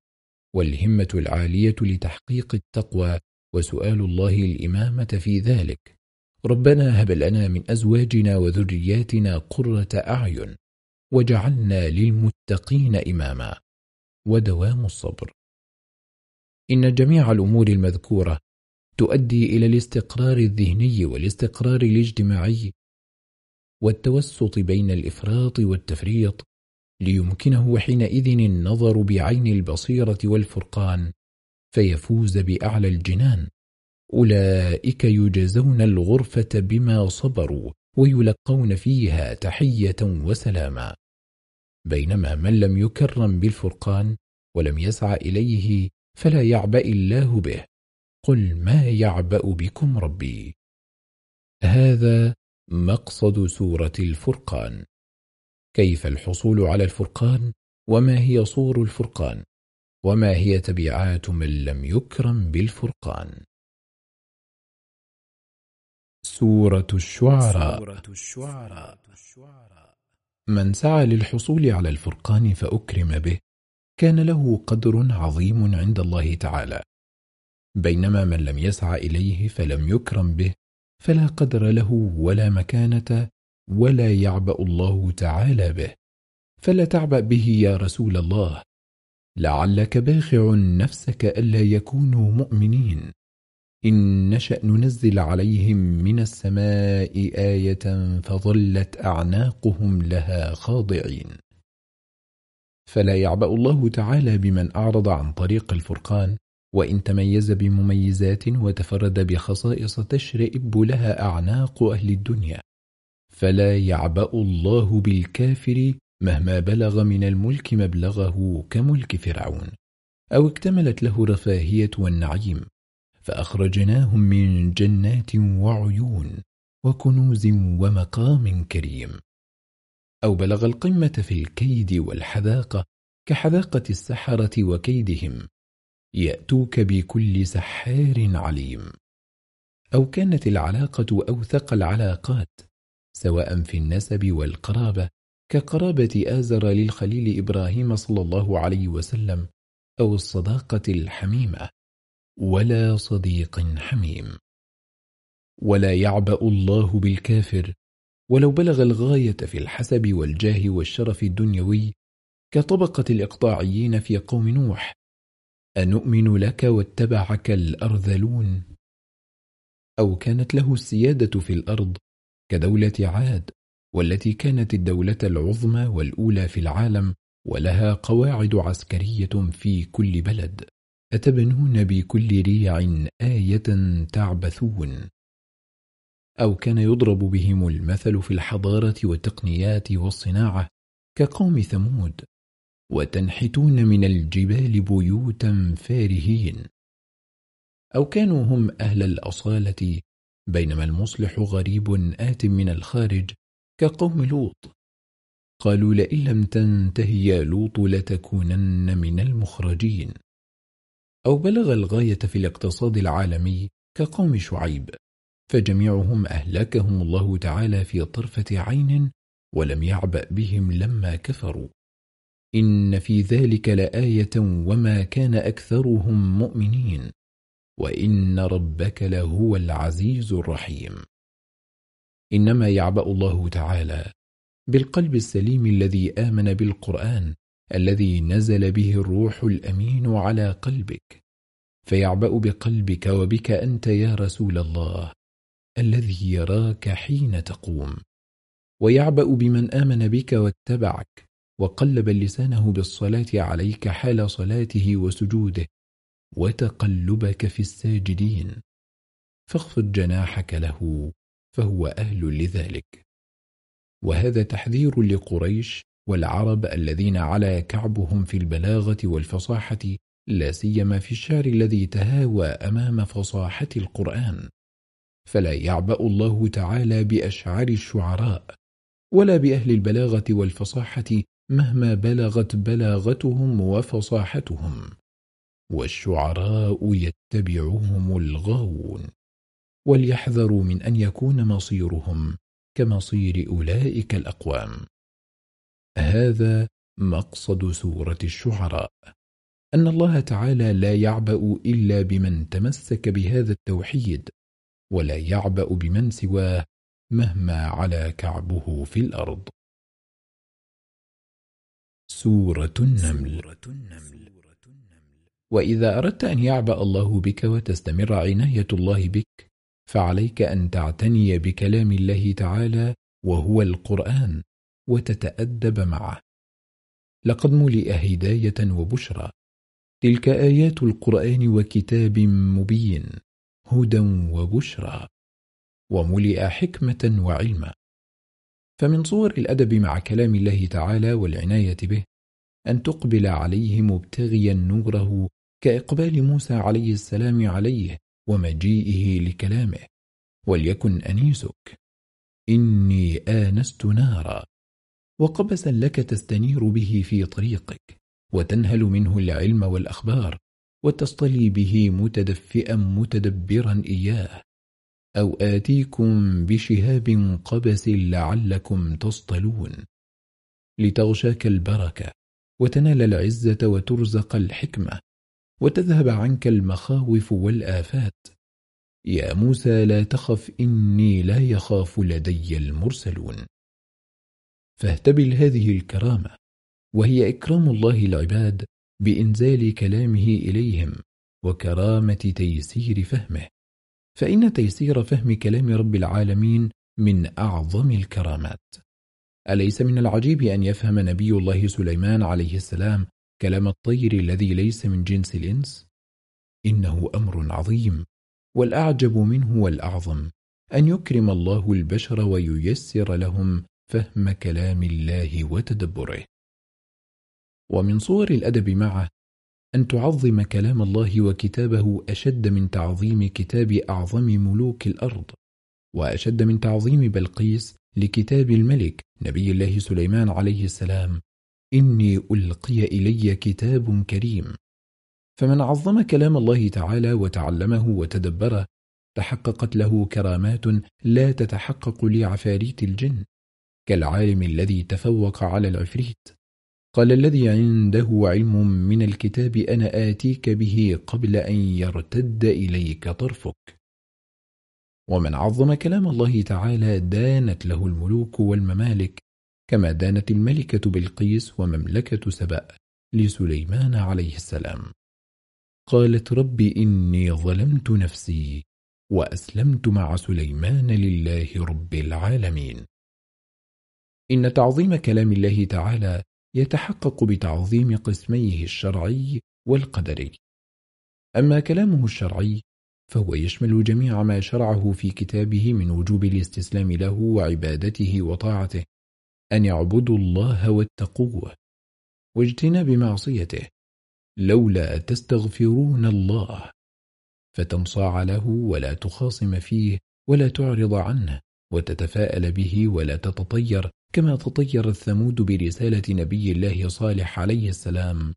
والهمة العالية لتحقيق التقوى وسؤال الله الإمامة في ذلك. ربنا هب لنا من أزواجنا وذرياتنا قرة أعين وجعلنا للمتقين إماما ودوام الصبر. إن جميع الأمور المذكورة تؤدي إلى الاستقرار الذهني والاستقرار الاجتماعي والتوسط بين الإفراط والتفريط ليمكنه حينئذ النظر بعين البصيرة والفرقان فيفوز بأعلى الجنان. أولئك يجزون الغرفة بما صبروا ويلقون فيها تحية وسلاما. بينما من لم يكرم بالفرقان ولم يسعى إليه فلا يعبأ الله به. قل ما يعبأ بكم ربي؟ هذا مقصد سورة الفرقان. كيف الحصول على الفرقان؟ وما هي صور الفرقان؟ وما هي تبعات من لم يكرم بالفرقان؟ سورة الشعراء. من سعى للحصول على الفرقان فأكرم به كان له قدر عظيم عند الله تعالى. بينما من لم يسعى إليه فلم يكرم به فلا قدر له ولا مكانة ولا يعبأ الله تعالى به. فلا تعبأ به يا رسول الله لعلك باخع نفسك ألا يكونوا مؤمنين. إن نشأ ننزل عليهم من السماء آية فظلت أعناقهم لها خاضعين. فلا يعبأ الله تعالى بمن أعرض عن طريق الفرقان وإن تميز بمميزات وتفرد بخصائص تشرئب لها أعناق أهل الدنيا. فلا يعبأ الله بالكافر مهما بلغ من الملك مبلغه كملك فرعون. أو اكتملت له رفاهية والنعيم. فأخرجناهم من جنات وعيون وكنوز ومقام كريم. أو بلغ القمة في الكيد والحذاقة كحذاقة السحرة وكيدهم. يأتوك بكل سحار عليم. أو كانت العلاقة أوثق العلاقات سواء في النسب والقرابة كقرابة آزر للخليل إبراهيم صلى الله عليه وسلم أو الصداقة الحميمة. ولا صديق حميم. ولا يعبأ الله بالكافر ولو بلغ الغاية في الحسب والجاه والشرف الدنيوي كطبقة الإقطاعيين في قوم نوح. أنؤمن لك واتبعك الأرذلون؟ أو كانت له السيادة في الأرض كدولة عاد والتي كانت الدولة العظمى والأولى في العالم ولها قواعد عسكرية في كل بلد. أتبنون بكل ريع آية تعبثون. أو كان يضرب بهم المثل في الحضارة والتقنيات والصناعة كقوم ثمود وتنحتون من الجبال بيوتا فارهين. أو كانوا هم أهل الأصالة بينما المصلح غريب آت من الخارج كقوم لوط. قالوا لئن لم تنتهي يا لوط لتكونن من المخرجين. أو بلغ الغاية في الاقتصاد العالمي كقوم شعيب فجميعهم أهلكهم الله تعالى في طرفة عين ولم يعبأ بهم لما كفروا. إن في ذلك لآية وما كان أكثرهم مؤمنين وإن ربك لهو العزيز الرحيم. إنما يعبأ الله تعالى بالقلب السليم الذي آمن بالقرآن الذي نزل به الروح الأمين على قلبك فيعبأ بقلبك وبك أنت يا رسول الله الذي يراك حين تقوم ويعبأ بمن آمن بك واتبعك وقلب لسانه بالصلاة عليك حال صلاته وسجوده وتقلبك في الساجدين فاخفض جناحك له فهو أهل لذلك. وهذا تحذير لقريش والعرب الذين على كعبهم في البلاغة والفصاحة لا سيما في الشعر الذي تهاوى أمام فصاحة القرآن. فلا يعبأ الله تعالى بأشعار الشعراء ولا بأهل البلاغة والفصاحة مهما بلغت بلاغتهم وفصاحتهم. والشعراء يتبعهم الغاوون وليحذروا من أن يكون مصيرهم كمصير أولئك الأقوام. هذا مقصد سورة الشعراء. أن الله تعالى لا يعبأ إلا بمن تمسك بهذا التوحيد ولا يعبأ بمن سواه مهما على كعبه في الأرض. سورة النمل. وإذا أردت أن يعبأ الله بك وتستمر عناية الله بك فعليك أن تعتني بكلام الله تعالى وهو القرآن. وتتأدب معه. لقد ملئ هداية وبشرى. تلك آيات القرآن وكتاب مبين هدى وبشرى. وملئ حكمة وعلما. فمن صور الأدب مع كلام الله تعالى والعناية به أن تقبل عليه مبتغيا نوره كإقبال موسى عليه السلام عليه ومجيئه لكلامه وليكن أنيسك. إني آنست نارا. وقبسا لك تستنير به في طريقك وتنهل منه العلم والأخبار وتصطلي به متدفئا متدبرا إياه. أو آتيكم بشهاب قبس لعلكم تصطلون. لتغشاك البركة وتنال العزة وترزق الحكمة وتذهب عنك المخاوف والآفات. يا موسى لا تخف إني لا يخاف لدي المرسلون. فاهتبل هذه الكرامة وهي إكرام الله العباد بإنزال كلامه إليهم وكرامة تيسير فهمه فإن تيسير فهم كلام رب العالمين من أعظم الكرامات أليس من العجيب أن يفهم نبي الله سليمان عليه السلام كلام الطير الذي ليس من جنس الإنس؟ إنه أمر عظيم والأعجب منه والأعظم أن يكرم الله البشر وييسر لهم فهم كلام الله وتدبره. ومن صور الأدب معه أن تعظم كلام الله وكتابه أشد من تعظيم كتاب أعظم ملوك الأرض وأشد من تعظيم بلقيس لكتاب الملك نبي الله سليمان عليه السلام إني ألقي إلي كتاب كريم. فمن عظم كلام الله تعالى وتعلمه وتدبره تحققت له كرامات لا تتحقق لعفاريت الجن. كالعالم الذي تفوق على العفريت. قال الذي عنده علم من الكتاب أنا آتيك به قبل أن يرتد إليك طرفك. ومن عظم كلام الله تعالى دانت له الملوك والممالك كما دانت الملكة بلقيس ومملكة سبأ لسليمان عليه السلام. قالت رب إني ظلمت نفسي وأسلمت مع سليمان لله رب العالمين. إن تعظيم كلام الله تعالى يتحقق بتعظيم قسميه الشرعي والقدري. أما كلامه الشرعي فهو يشمل جميع ما شرعه في كتابه من وجوب الاستسلام له وعبادته وطاعته أن يعبدوا الله واتقوه واجتناب معصيته لولا تستغفرون الله فتنصاع له ولا تخاصم فيه ولا تعرض عنه وتتفاءل به ولا تتطير كما تطير الثمود برسالة نبي الله صالح عليه السلام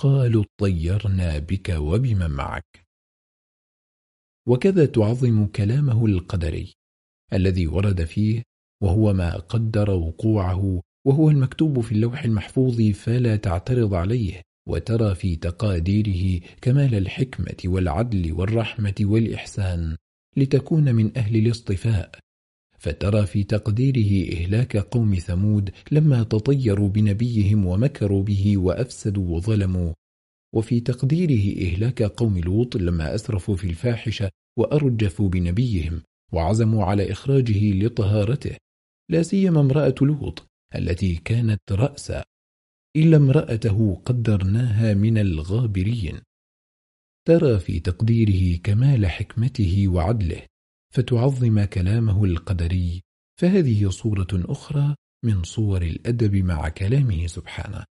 قالوا اطيرنا بك وبمن معك. وكذا تعظم كلامه القدري الذي ورد فيه وهو ما قدر وقوعه وهو المكتوب في اللوح المحفوظ فلا تعترض عليه وترى في تقاديره كمال الحكمة والعدل والرحمة والإحسان لتكون من أهل الاصطفاء. فترى في تقديره إهلاك قوم ثمود لما تطيروا بنبيهم ومكروا به وأفسدوا وظلموا. وفي تقديره إهلاك قوم لوط لما أسرفوا في الفاحشة وأرجفوا بنبيهم وعزموا على إخراجه لطهارته. لا سيما امرأة لوط التي كانت رأسا إلا امرأته قدرناها من الغابرين. ترى في تقديره كمال حكمته وعدله. فتعظم كلامه القدري. فهذه صورة أخرى من صور الأدب مع كلامه سبحانه.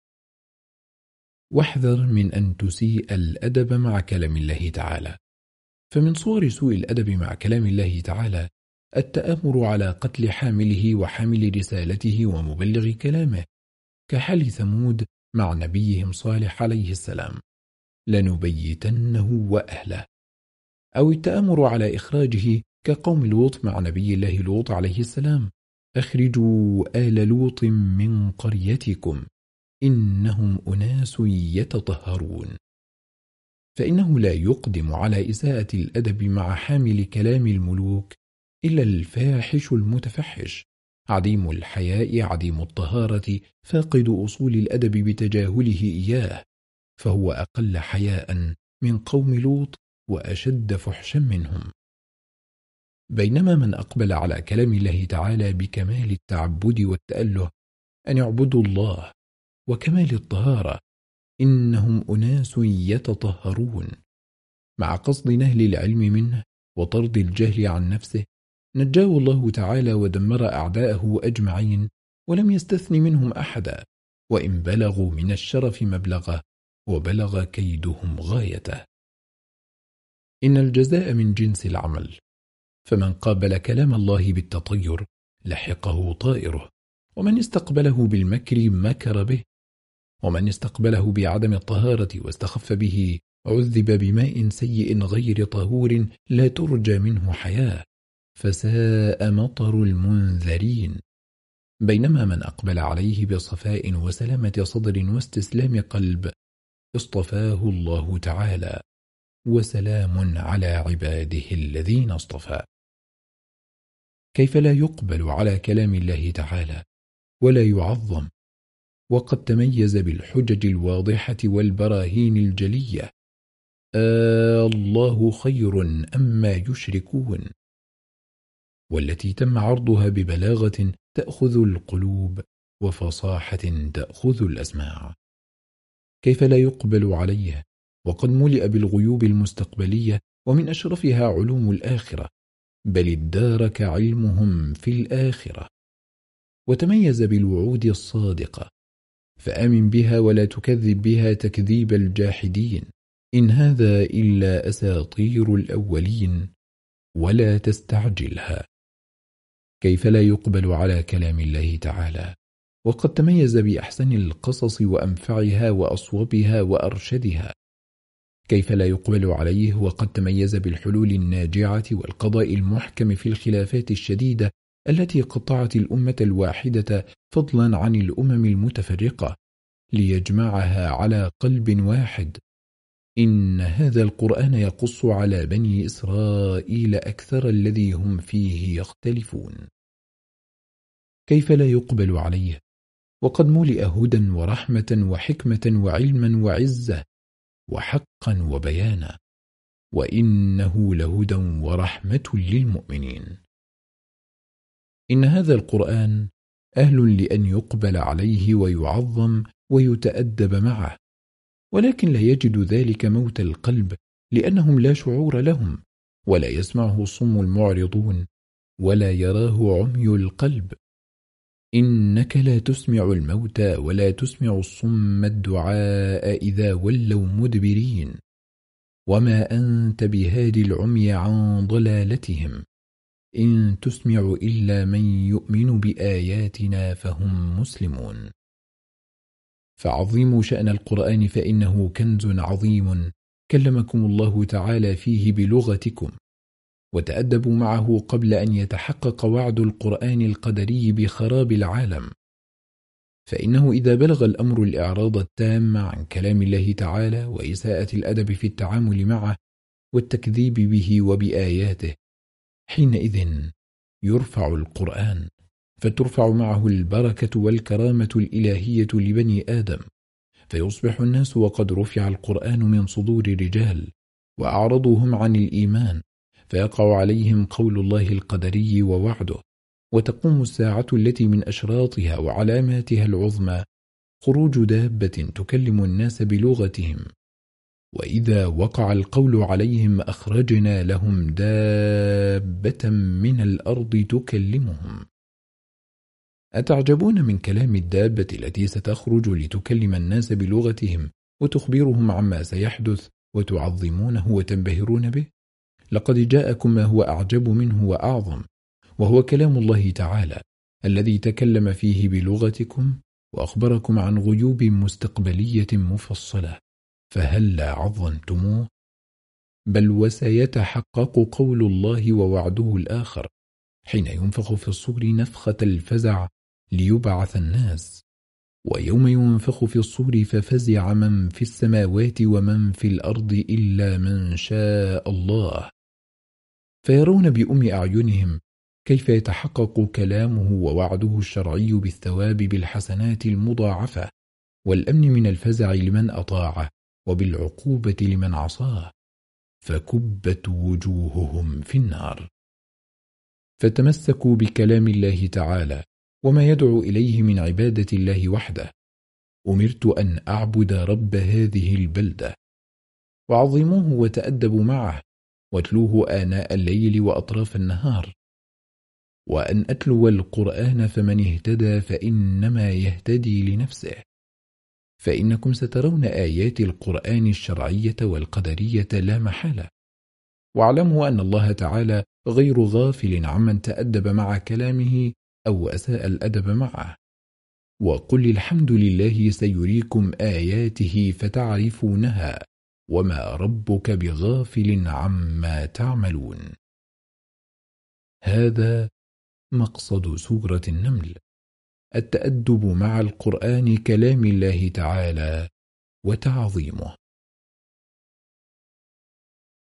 واحذر من أن تسيء الأدب مع كلام الله تعالى. فمن صور سوء الأدب مع كلام الله تعالى التآمر على قتل حامله وحامل رسالته ومبلغ كلامه. كحال ثمود مع نبيهم صالح عليه السلام. لنبيتنه وأهله. أو التآمر على إخراجه كقوم لوط مع نبي الله لوط عليه السلام. أخرجوا آل لوط من قريتكم إنهم أناس يتطهرون. فإنه لا يقدم على إساءة الأدب مع حامل كلام الملوك إلا الفاحش المتفحش. عديم الحياء عديم الطهارة فاقد أصول الأدب بتجاهله إياه. فهو أقل حياء من قوم لوط وأشد فحشا منهم. بينما من أقبل على كلام الله تعالى بكمال التعبد والتأله أن يعبدوا الله وكمال الطهارة إنهم أناس يتطهرون. مع قصد نهل العلم منه وطرد الجهل عن نفسه نجاه الله تعالى ودمر أعداءه أجمعين ولم يستثن منهم أحدا وإن بلغوا من الشرف مبلغه وبلغ كيدهم غايته. إن الجزاء من جنس العمل فمن قابل كلام الله بالتطير لحقه طائره. ومن استقبله بالمكر مكر به. ومن استقبله بعدم الطهارة واستخف به عذب بماء سيء غير طهور لا ترجى منه حياة. فساء مطر المنذرين. بينما من أقبل عليه بصفاء وسلامة صدر واستسلام قلب اصطفاه الله تعالى. وسلام على عباده الذين اصطفى. كيف لا يقبل على كلام الله تعالى ولا يعظم؟ وقد تميز بالحجج الواضحة والبراهين الجلية. آه الله خير أما يشركون. والتي تم عرضها ببلاغة تأخذ القلوب وفصاحة تأخذ الأسماع. كيف لا يقبل عليه وقد ملئ بالغيوب المستقبلية ومن أشرفها علوم الآخرة. بل ادارك علمهم في الآخرة. وتميز بالوعود الصادقة فآمن بها ولا تكذب بها تكذيب الجاحدين إن هذا إلا أساطير الأولين ولا تستعجلها. كيف لا يقبل على كلام الله تعالى؟ وقد تميز بأحسن القصص وأنفعها وأصوبها وأرشدها. كيف لا يقبل عليه وقد تميز بالحلول الناجعة والقضاء المحكم في الخلافات الشديدة التي قطعت الأمة الواحدة فضلا عن الأمم المتفرقة ليجمعها على قلب واحد. إن هذا القرآن يقص على بني إسرائيل أكثر الذي هم فيه يختلفون. كيف لا يقبل عليه؟ وقد ملئ هدى ورحمة وحكمة وعلما وعزة وحقا وبيانا وإنه لهدى ورحمة للمؤمنين. إن هذا القرآن أهل لأن يقبل عليه ويعظم ويتأدب معه ولكن لا يجد ذلك موت القلب لأنهم لا شعور لهم ولا يسمعه الصم المعرضون ولا يراه عمي القلب. إنك لا تسمع الموتى ولا تسمع الصم الدعاء إذا ولوا مدبرين. وما أنت بهادي العمي عن ضلالتهم. إن تسمع إلا من يؤمن بآياتنا فهم مسلمون. فعظيموا شأن القرآن فإنه كنز عظيم. كلمكم الله تعالى فيه بلغتكم. وتأدبوا معه قبل أن يتحقق وعد القرآن القدري بخراب العالم. فإنه إذا بلغ الأمر الإعراض التام عن كلام الله تعالى وإساءة الأدب في التعامل معه والتكذيب به وبآياته حينئذ يرفع القرآن فترفع معه البركة والكرامة الإلهية لبني آدم فيصبح الناس وقد رفع القرآن من صدور رجال وأعرضهم عن الإيمان فيقع عليهم قول الله القدري ووعده وتقوم الساعة التي من أشراطها وعلاماتها العظمى خروج دابة تكلم الناس بلغتهم. وإذا وقع القول عليهم أخرجنا لهم دابة من الأرض تكلمهم. أتعجبون من كلام الدابة التي ستخرج لتكلم الناس بلغتهم وتخبرهم عما سيحدث وتعظمونه وتنبهرون به؟ لقد جاءكم ما هو أعجب منه وأعظم وهو كلام الله تعالى الذي تكلم فيه بلغتكم وأخبركم عن غيوب مستقبلية مفصلة فهل لا عظمتموه بل وسيتحقق قول الله ووعده الآخر حين ينفخ في الصور نفخة الفزع ليبعث الناس ويوم ينفخ في الصور ففزع من في السماوات ومن في الأرض إلا من شاء الله. فيرون بأم أعينهم كيف يتحقق كلامه ووعده الشرعي بالثواب بالحسنات المضاعفة والأمن من الفزع لمن أطاعه وبالعقوبة لمن عصاه فكبت وجوههم في النار. فتمسكوا بكلام الله تعالى وما يدعو إليه من عبادة الله وحده. أمرت أن أعبد رب هذه البلدة. وعظموه وتأدبوا معه واتلوه آناء الليل وأطراف النهار. وأن أتلو القرآن فمن اهتدى فإنما يهتدي لنفسه. فإنكم سترون آيات القرآن الشرعية والقدرية لا محالة. واعلموا أن الله تعالى غير غافل عمن تأدب مع كلامه أو أساء الأدب معه. وقل الحمد لله سيريكم آياته فتعرفونها. وما ربك بغافل عما تعملون. هذا مقصد سورة النمل التأدب مع القرآن كلام الله تعالى وتعظيمه.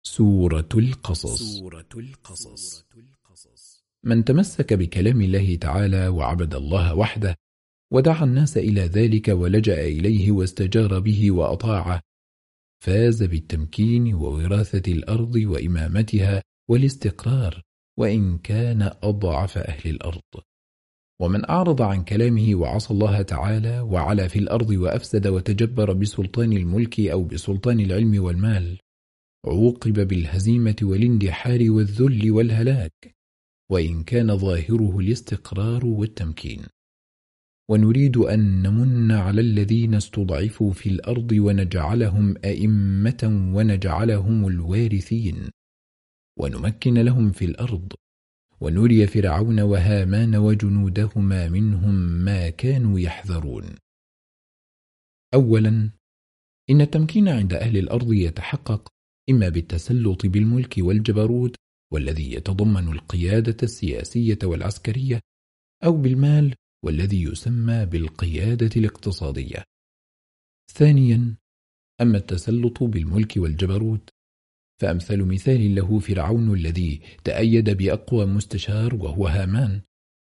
سورة القصص. سورة القصص. من تمسك بكلام الله تعالى وعبد الله وحده ودعا الناس إلى ذلك ولجأ إليه واستجار به وأطاعه فاز بالتمكين ووراثة الأرض وإمامتها والاستقرار وإن كان أضعف أهل الأرض. ومن أعرض عن كلامه وعصى الله تعالى وعلى في الأرض وأفسد وتجبر بسلطان الملك أو بسلطان العلم والمال عوقب بالهزيمة والاندحار والذل والهلاك وإن كان ظاهره الاستقرار والتمكين. ونريد أن نمن على الذين استضعفوا في الأرض ونجعلهم أئمة ونجعلهم الوارثين. ونمكن لهم في الأرض. ونري فرعون وهامان وجنودهما منهم ما كانوا يحذرون. أولا إن التمكين عند أهل الأرض يتحقق إما بالتسلط بالملك والجبروت والذي يتضمن القيادة السياسية والعسكرية أو بالمال والذي يسمى بالقيادة الاقتصادية. ثانيا أما التسلط بالملك والجبروت فأمثل مثال له فرعون الذي تأيد بأقوى مستشار وهو هامان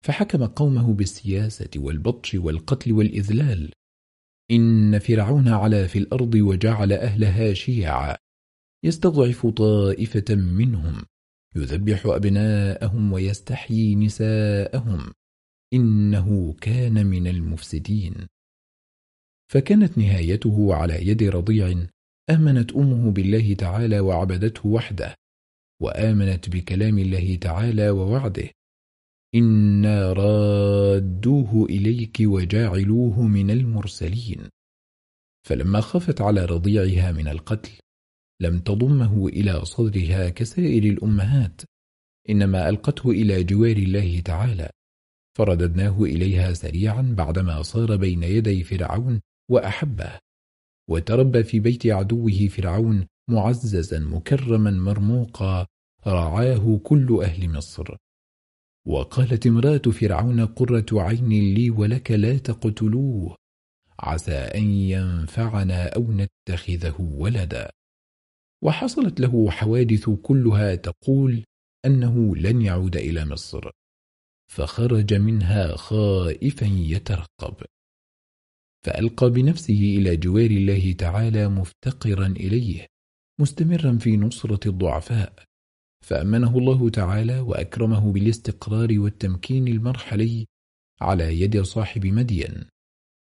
فحكم قومه بالسياسة والبطش والقتل والإذلال. إن فرعون علا في الأرض وجعل أهلها شيعا. يستضعف طائفة منهم يذبح أبناءهم ويستحيي نساءهم. إنه كان من المفسدين. فكانت نهايته على يد رضيع آمنت أمه بالله تعالى وعبدته وحده وآمنت بكلام الله تعالى ووعده. إنا رادوه إليك وجاعلوه من المرسلين. فلما خفت على رضيعها من القتل لم تضمه إلى صدرها كسائر الأمهات إنما ألقته إلى جوار الله تعالى. فرددناه إليها سريعا بعدما صار بين يدي فرعون وأحبه وتربى في بيت عدوه فرعون معززا مكرما مرموقا رعاه كل أهل مصر. وقالت امرأة فرعون قرة عين لي ولك لا تقتلوه عسى أن ينفعنا أو نتخذه ولدا. وحصلت له حوادث كلها تقول أنه لن يعود إلى مصر. فخرج منها خائفا يترقب. فألقى بنفسه إلى جوار الله تعالى مفتقرا إليه مستمرا في نصرة الضعفاء. فأمنه الله تعالى وأكرمه بالاستقرار والتمكين المرحلي على يد صاحب مدين.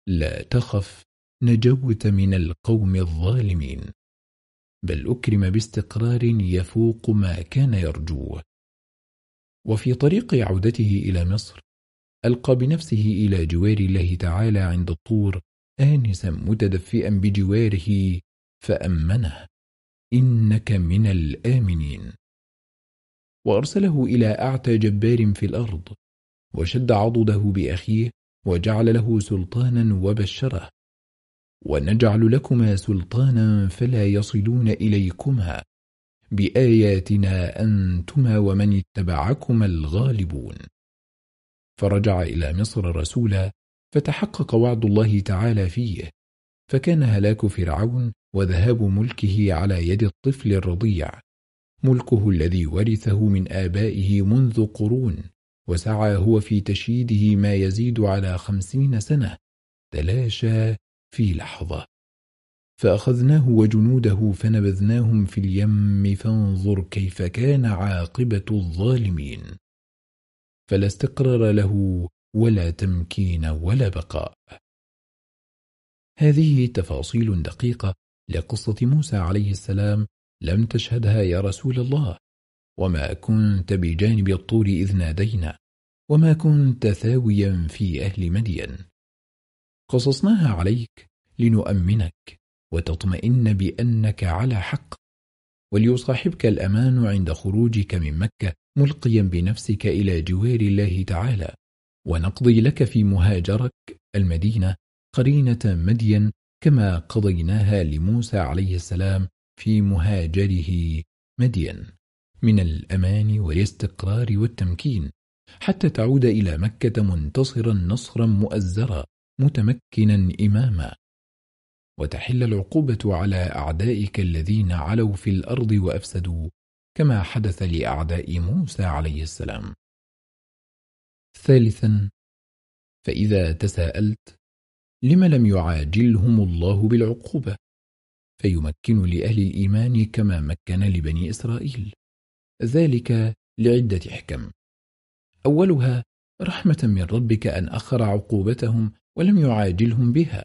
لا تخف نجوت من القوم الظالمين. بل أكرم باستقرار يفوق ما كان يرجوه وفي طريق عودته إلى مصر ألقى بنفسه إلى جوار الله تعالى عند الطور آنسا متدفئا بجواره فأمنه إنك من الآمنين. وأرسله إلى أعتى جبار في الأرض وشد عضده بأخيه وجعل له سلطانا وبشره ونجعل لكما سلطانا فلا يصلون إليكما. بآياتنا أنتما ومن اتبعكما الغالبون. فرجع إلى مصر رسولا فتحقق وعد الله تعالى فيه فكان هلاك فرعون وذهاب ملكه على يد الطفل الرضيع ملكه الذي ورثه من آبائه منذ قرون وسعى هو في تشييده ما يزيد على خمسين سنة تلاشى في لحظة. فأخذناه وجنوده فنبذناهم في اليم فانظر كيف كان عاقبة الظالمين. فلا استقرار له ولا تمكين ولا بقاء. هذه تفاصيل دقيقة لقصة موسى عليه السلام لم تشهدها يا رسول الله. وما كنت بجانب الطور إذ نادينا. وما كنت ثاويا في أهل مدين. قصصناها عليك لنؤمنك. وتطمئن بأنك على حق. وليصاحبك الأمان عند خروجك من مكة ملقيا بنفسك إلى جوار الله تعالى. ونقضي لك في مهاجرك المدينة قرينة مدين كما قضيناها لموسى عليه السلام في مهاجره مدين. من الأمان والاستقرار والتمكين. حتى تعود إلى مكة منتصرا نصرا مؤزرا متمكنا إماما. وتحل العقوبة على أعدائك الذين علوا في الأرض وأفسدوا كما حدث لأعداء موسى عليه السلام. ثالثا فإذا تساءلت لم لم يعاجلهم الله بالعقوبة؟ فيمكن لأهل الإيمان كما مكن لبني إسرائيل. ذلك لعدة حكم. أولها رحمة من ربك أن أخر عقوبتهم ولم يعاجلهم بها.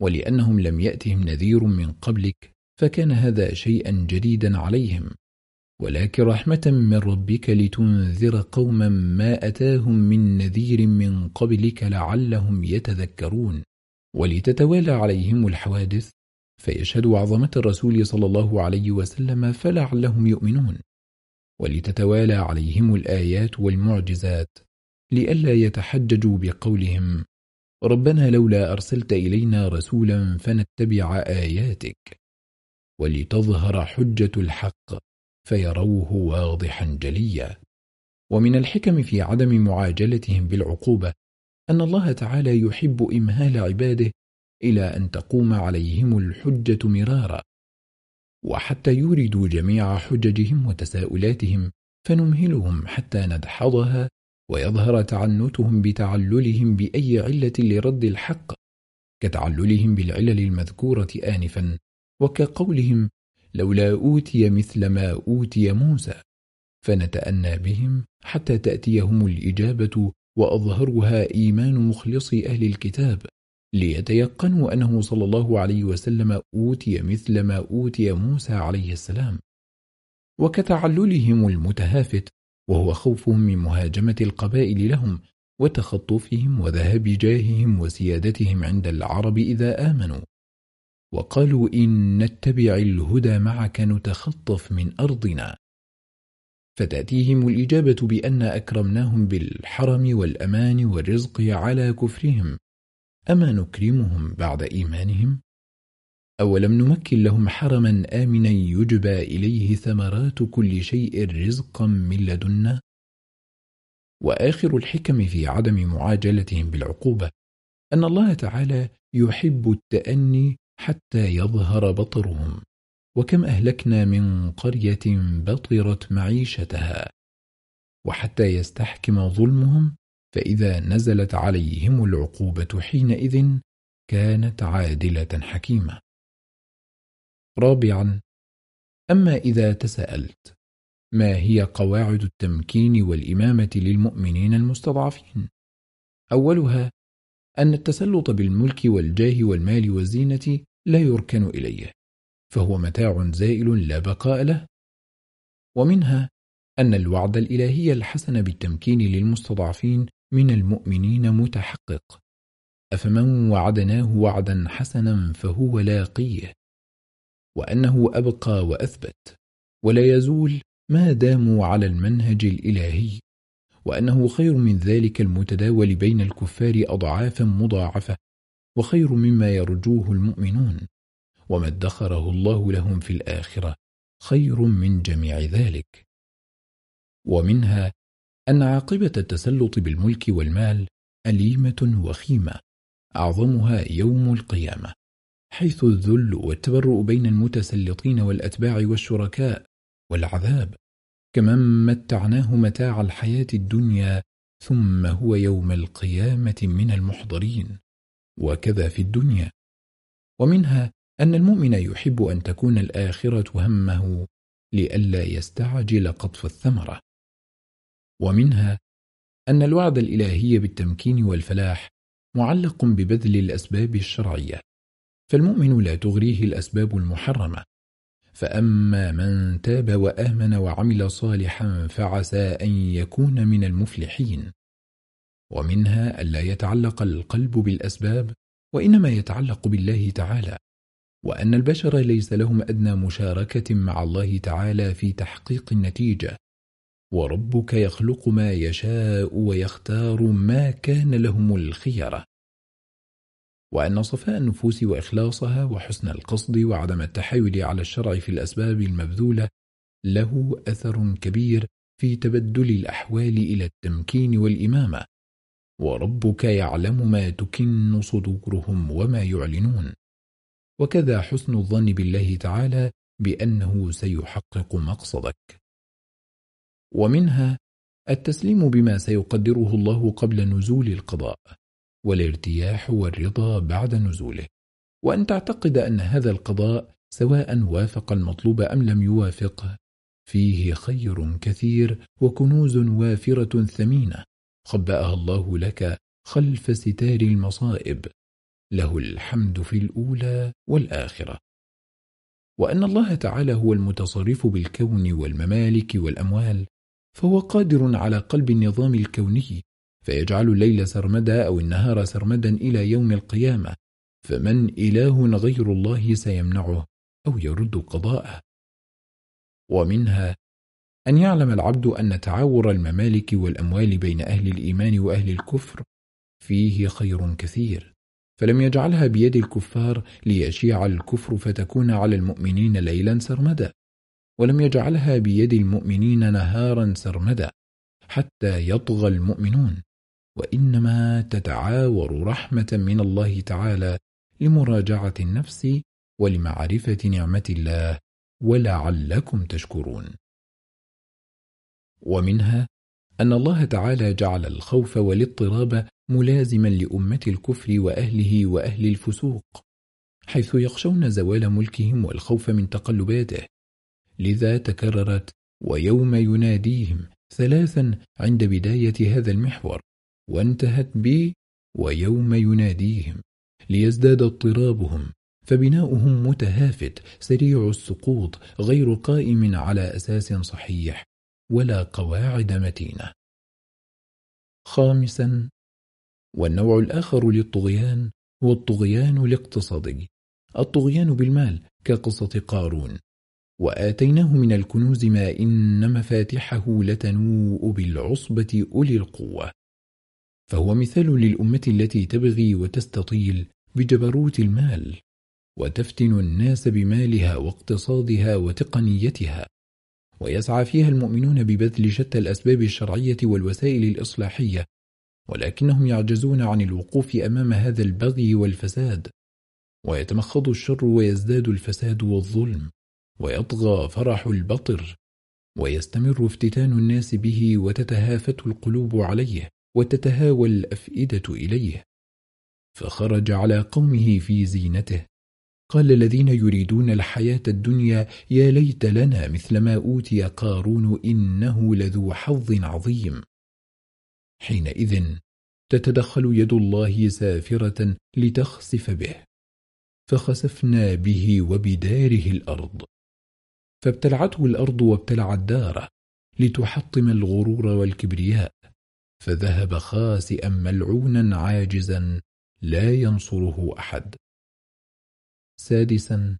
ولأنهم لم يأتهم نذير من قبلك فكان هذا شيئا جديدا عليهم. ولكن رحمة من ربك لتنذر قوما ما أتاهم من نذير من قبلك لعلهم يتذكرون. ولتتوالى عليهم الحوادث فيشهدوا عظمة الرسول صلى الله عليه وسلم فلعلهم يؤمنون. ولتتوالى عليهم الآيات والمعجزات لئلا يتحججوا بقولهم ربنا لولا أرسلت إلينا رسولا فنتبع آياتك ولتظهر حجة الحق فيروه واضحا جليا. ومن الحكم في عدم معاجلتهم بالعقوبة أن الله تعالى يحب إمهال عباده إلى أن تقوم عليهم الحجة مرارا. وحتى يوردوا جميع حججهم وتساؤلاتهم فنمهلهم حتى ندحضها ويظهر تعنتهم بتعللهم بأي علة لرد الحق كتعللهم بالعلل المذكورة آنفا وكقولهم لولا أوتي مثل ما أوتي موسى فنتأنى بهم حتى تأتيهم الإجابة وأظهرها إيمان مخلص أهل الكتاب ليتيقنوا أنه صلى الله عليه وسلم أوتي مثل ما أوتي موسى عليه السلام. وكتعللهم المتهافت وهو خوفهم من مهاجمة القبائل لهم وتخطفهم وذهاب جاههم وسيادتهم عند العرب إذا آمنوا. وقالوا إن نتبع الهدى معك نتخطف من أرضنا. فتأتيهم الإجابة بأن أكرمناهم بالحرم والأمان والرزق على كفرهم. أما نكرمهم بعد إيمانهم؟ أولم نمكن لهم حرما آمنا يجبى إليه ثمرات كل شيء رزقا من لدنا؟ وآخر الحكم في عدم معاجلتهم بالعقوبة أن الله تعالى يحب التأني حتى يظهر بطرهم وكم أهلكنا من قرية بطرت معيشتها وحتى يستحكم ظلمهم فإذا نزلت عليهم العقوبة حينئذ كانت عادلة حكيمة رابعا. أما إذا تساءلت ما هي قواعد التمكين والإمامة للمؤمنين المستضعفين؟ أولها أن التسلط بالملك والجاه والمال والزينة لا يركن إليه فهو متاع زائل لا بقاء له. ومنها أن الوعد الإلهي الحسن بالتمكين للمستضعفين من المؤمنين متحقق. أفمن وعدناه وعدا حسنا فهو لاقيه. وأنه أبقى وأثبت ولا يزول ما داموا على المنهج الإلهي وأنه خير من ذلك المتداول بين الكفار أضعافا مضاعفة وخير مما يرجوه المؤمنون وما ادخره الله لهم في الآخرة خير من جميع ذلك. ومنها أن عاقبة التسلط بالملك والمال أليمة وخيمة أعظمها يوم القيامة. حيث الذل والتبرؤ بين المتسلطين والأتباع والشركاء والعذاب كمن متعناه متاع الحياة الدنيا ثم هو يوم القيامة من المحضرين وكذا في الدنيا. ومنها أن المؤمن يحب أن تكون الآخرة همه لئلا يستعجل قطف الثمرة. ومنها أن الوعد الإلهي بالتمكين والفلاح معلق ببذل الأسباب الشرعية. فالمؤمن لا تغريه الأسباب المحرمة. فأما من تاب وآمن وعمل صالحا فعسى أن يكون من المفلحين. ومنها ألا يتعلق القلب بالأسباب وإنما يتعلق بالله تعالى. وأن البشر ليس لهم أدنى مشاركة مع الله تعالى في تحقيق النتيجة. وربك يخلق ما يشاء ويختار ما كان لهم الخيرة وأن صفاء النفوس وإخلاصها وحسن القصد وعدم التحايل على الشرع في الأسباب المبذولة له أثر كبير في تبدل الأحوال إلى التمكين والإمامة. وربك يعلم ما تكن صدورهم وما يعلنون. وكذا حسن الظن بالله تعالى بأنه سيحقق مقصدك. ومنها التسليم بما سيقدره الله قبل نزول القضاء. والارتياح والرضا بعد نزوله. وأن تعتقد أن هذا القضاء سواء وافق المطلوب أم لم يوافقه فيه خير كثير وكنوز وافرة ثمينة. خبأها الله لك خلف ستار المصائب. له الحمد في الأولى والآخرة. وأن الله تعالى هو المتصرف بالكون والممالك والأموال فهو قادر على قلب النظام الكوني فيجعل الليل سرمدا أو النهار سرمدا إلى يوم القيامة فمن إله غير الله سيمنعه أو يرد قضاءه. ومنها أن يعلم العبد أن تعاور الممالك والأموال بين أهل الإيمان وأهل الكفر فيه خير كثير فلم يجعلها بيد الكفار ليشيع الكفر فتكون على المؤمنين ليلا سرمدا ولم يجعلها بيد المؤمنين نهارا سرمدا حتى يطغى المؤمنون. وإنما تتعاور رحمة من الله تعالى لمراجعة النفس ولمعرفة نعمة الله ولعلكم تشكرون. ومنها أن الله تعالى جعل الخوف والاضطراب ملازما لأمة الكفر وأهله وأهل الفسوق حيث يخشون زوال ملكهم والخوف من تقلباته. لذا تكررت ويوم يناديهم ثلاثا عند بداية هذا المحور. وانتهت ب ويوم يناديهم ليزداد اضطرابهم فبناؤهم متهافت سريع السقوط غير قائم على أساس صحيح ولا قواعد متينة. خامسا والنوع الآخر للطغيان هو الطغيان الاقتصادي. الطغيان بالمال كقصة قارون وآتيناه من الكنوز ما إن مفاتحه لتنوء بالعصبة أولي القوة. فهو مثال للأمة التي تبغي وتستطيل بجبروت المال وتفتن الناس بمالها واقتصادها وتقنيتها ويسعى فيها المؤمنون ببذل شتى الأسباب الشرعية والوسائل الإصلاحية ولكنهم يعجزون عن الوقوف أمام هذا البغي والفساد. ويتمخض الشر ويزداد الفساد والظلم ويطغى فرح البطر ويستمر افتتان الناس به وتتهافت القلوب عليه. وتتهاوى الأفئدة إليه. فخرج على قومه في زينته. قال الذين يريدون الحياة الدنيا يا ليت لنا مثل ما أوتي قارون إنه لذو حظ عظيم. حينئذ تتدخل يد الله سافرة لتخسف به. فخسفنا به وبداره الأرض. فابتلعته الأرض وابتلعت داره لتحطم الغرور والكبرياء. فذهب خاسئا ملعونا عاجزا لا ينصره أحد. سادسا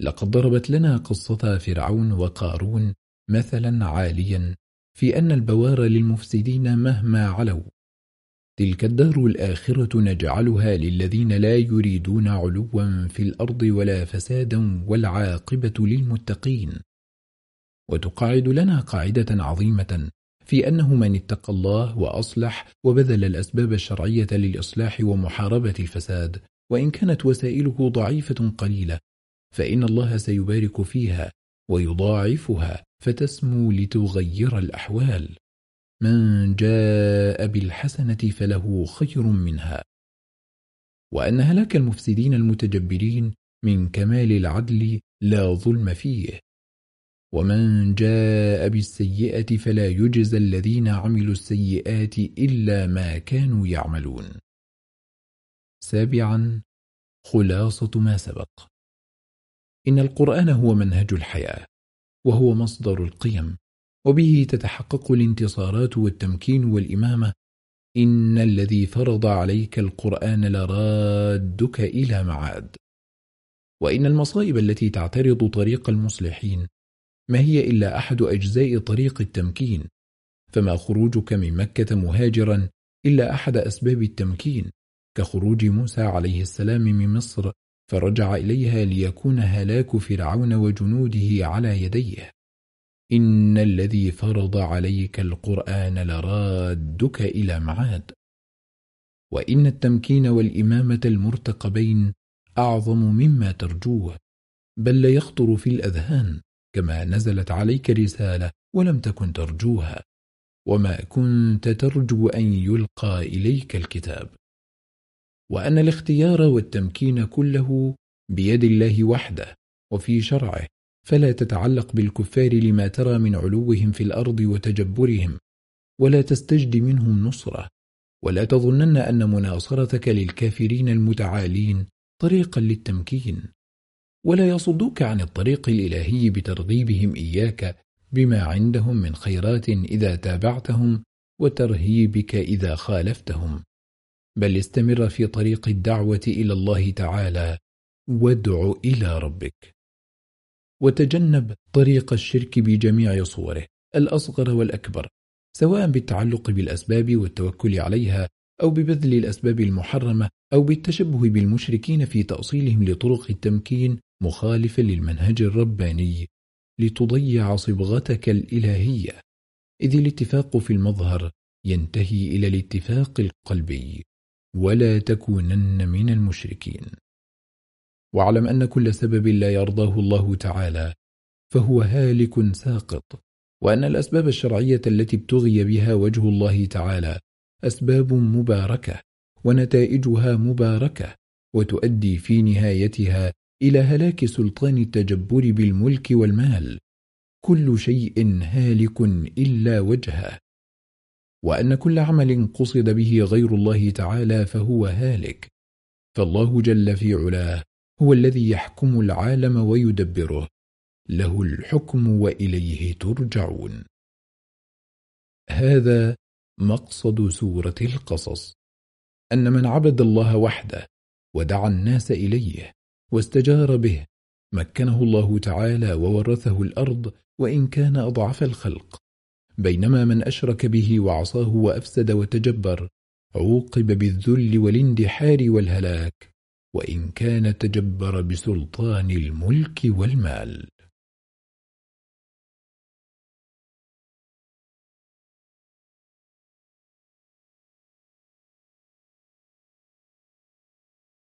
لقد ضربت لنا قصة فرعون وقارون مثلا عاليا في أن البوار للمفسدين مهما علوا. تلك الدار الآخرة نجعلها للذين لا يريدون علوا في الأرض ولا فسادا والعاقبة للمتقين. وتقعد لنا قاعدة عظيمة في أنه من اتقى الله وأصلح وبذل الأسباب الشرعية للإصلاح ومحاربة الفساد وإن كانت وسائله ضعيفة قليلة فإن الله سيبارك فيها ويضاعفها فتسمو لتغير الأحوال. من جاء بالحسنة فله خير منها. وأن هلاك المفسدين المتجبرين من كمال العدل لا ظلم فيه. ومن جاء بالسيئة فلا يجزى الذين عملوا السيئات إلا ما كانوا يعملون. سابعا خلاصة ما سبق. إن القرآن هو منهج الحياة وهو مصدر القيم وبه تتحقق الانتصارات والتمكين والإمامة. إن الذي فرض عليك القرآن لرادك إلى معاد. وإن المصائب التي تعترض طريق المصلحين ما هي إلا أحد أجزاء طريق التمكين؟ فما خروجك من مكة مهاجرا إلا أحد أسباب التمكين كخروج موسى عليه السلام من مصر فرجع إليها ليكون هلاك فرعون وجنوده على يديه. إن الذي فرض عليك القرآن لرادك إلى معاد. وإن التمكين والإمامة المرتقبين أعظم مما ترجوه بل ليخطر في الأذهان. كما نزلت عليك رسالة ولم تكن ترجوها. وما كنت ترجو أن يلقى إليك الكتاب. وأن الاختيار والتمكين كله بيد الله وحده وفي شرعه. فلا تتعلق بالكفار لما ترى من علوهم في الأرض وتجبرهم. ولا تستجد منهم نصرة. ولا تظنن أن مناصرتك للكافرين المتعالين طريقا للتمكين. ولا يصدوك عن الطريق الإلهي بترغيبهم إياك بما عندهم من خيرات إذا تابعتهم وترهيبك إذا خالفتهم. بل استمر في طريق الدعوة إلى الله تعالى وادع إلى ربك. وتجنب طريق الشرك بجميع صوره الأصغر والأكبر سواء بالتعلق بالأسباب والتوكل عليها أو ببذل الأسباب المحرمة أو بالتشبه بالمشركين في تأصيلهم لطرق التمكين مخالفا للمنهج الرباني لتضيع صبغتك الإلهية إذ الاتفاق في المظهر ينتهي إلى الاتفاق القلبي ولا تكونن من المشركين. واعلم أن كل سبب لا يرضاه الله تعالى فهو هالك ساقط وأن الأسباب الشرعية التي ابتغي بها وجه الله تعالى أسباب مباركة ونتائجها مباركة وتؤدي في نهايتها إلى هلاك سلطان التجبر بالملك والمال. كل شيء هالك إلا وجهه. وأن كل عمل قصد به غير الله تعالى فهو هالك. فالله جل في علاه هو الذي يحكم العالم ويدبره. له الحكم وإليه ترجعون. هذا مقصد سورة القصص. أن من عبد الله وحده ودعا الناس إليه. واستجار به. مكنه الله تعالى وورثه الأرض وإن كان أضعف الخلق. بينما من أشرك به وعصاه وأفسد وتجبر عوقب بالذل والاندحار والهلاك وإن كان تجبر بسلطان الملك والمال.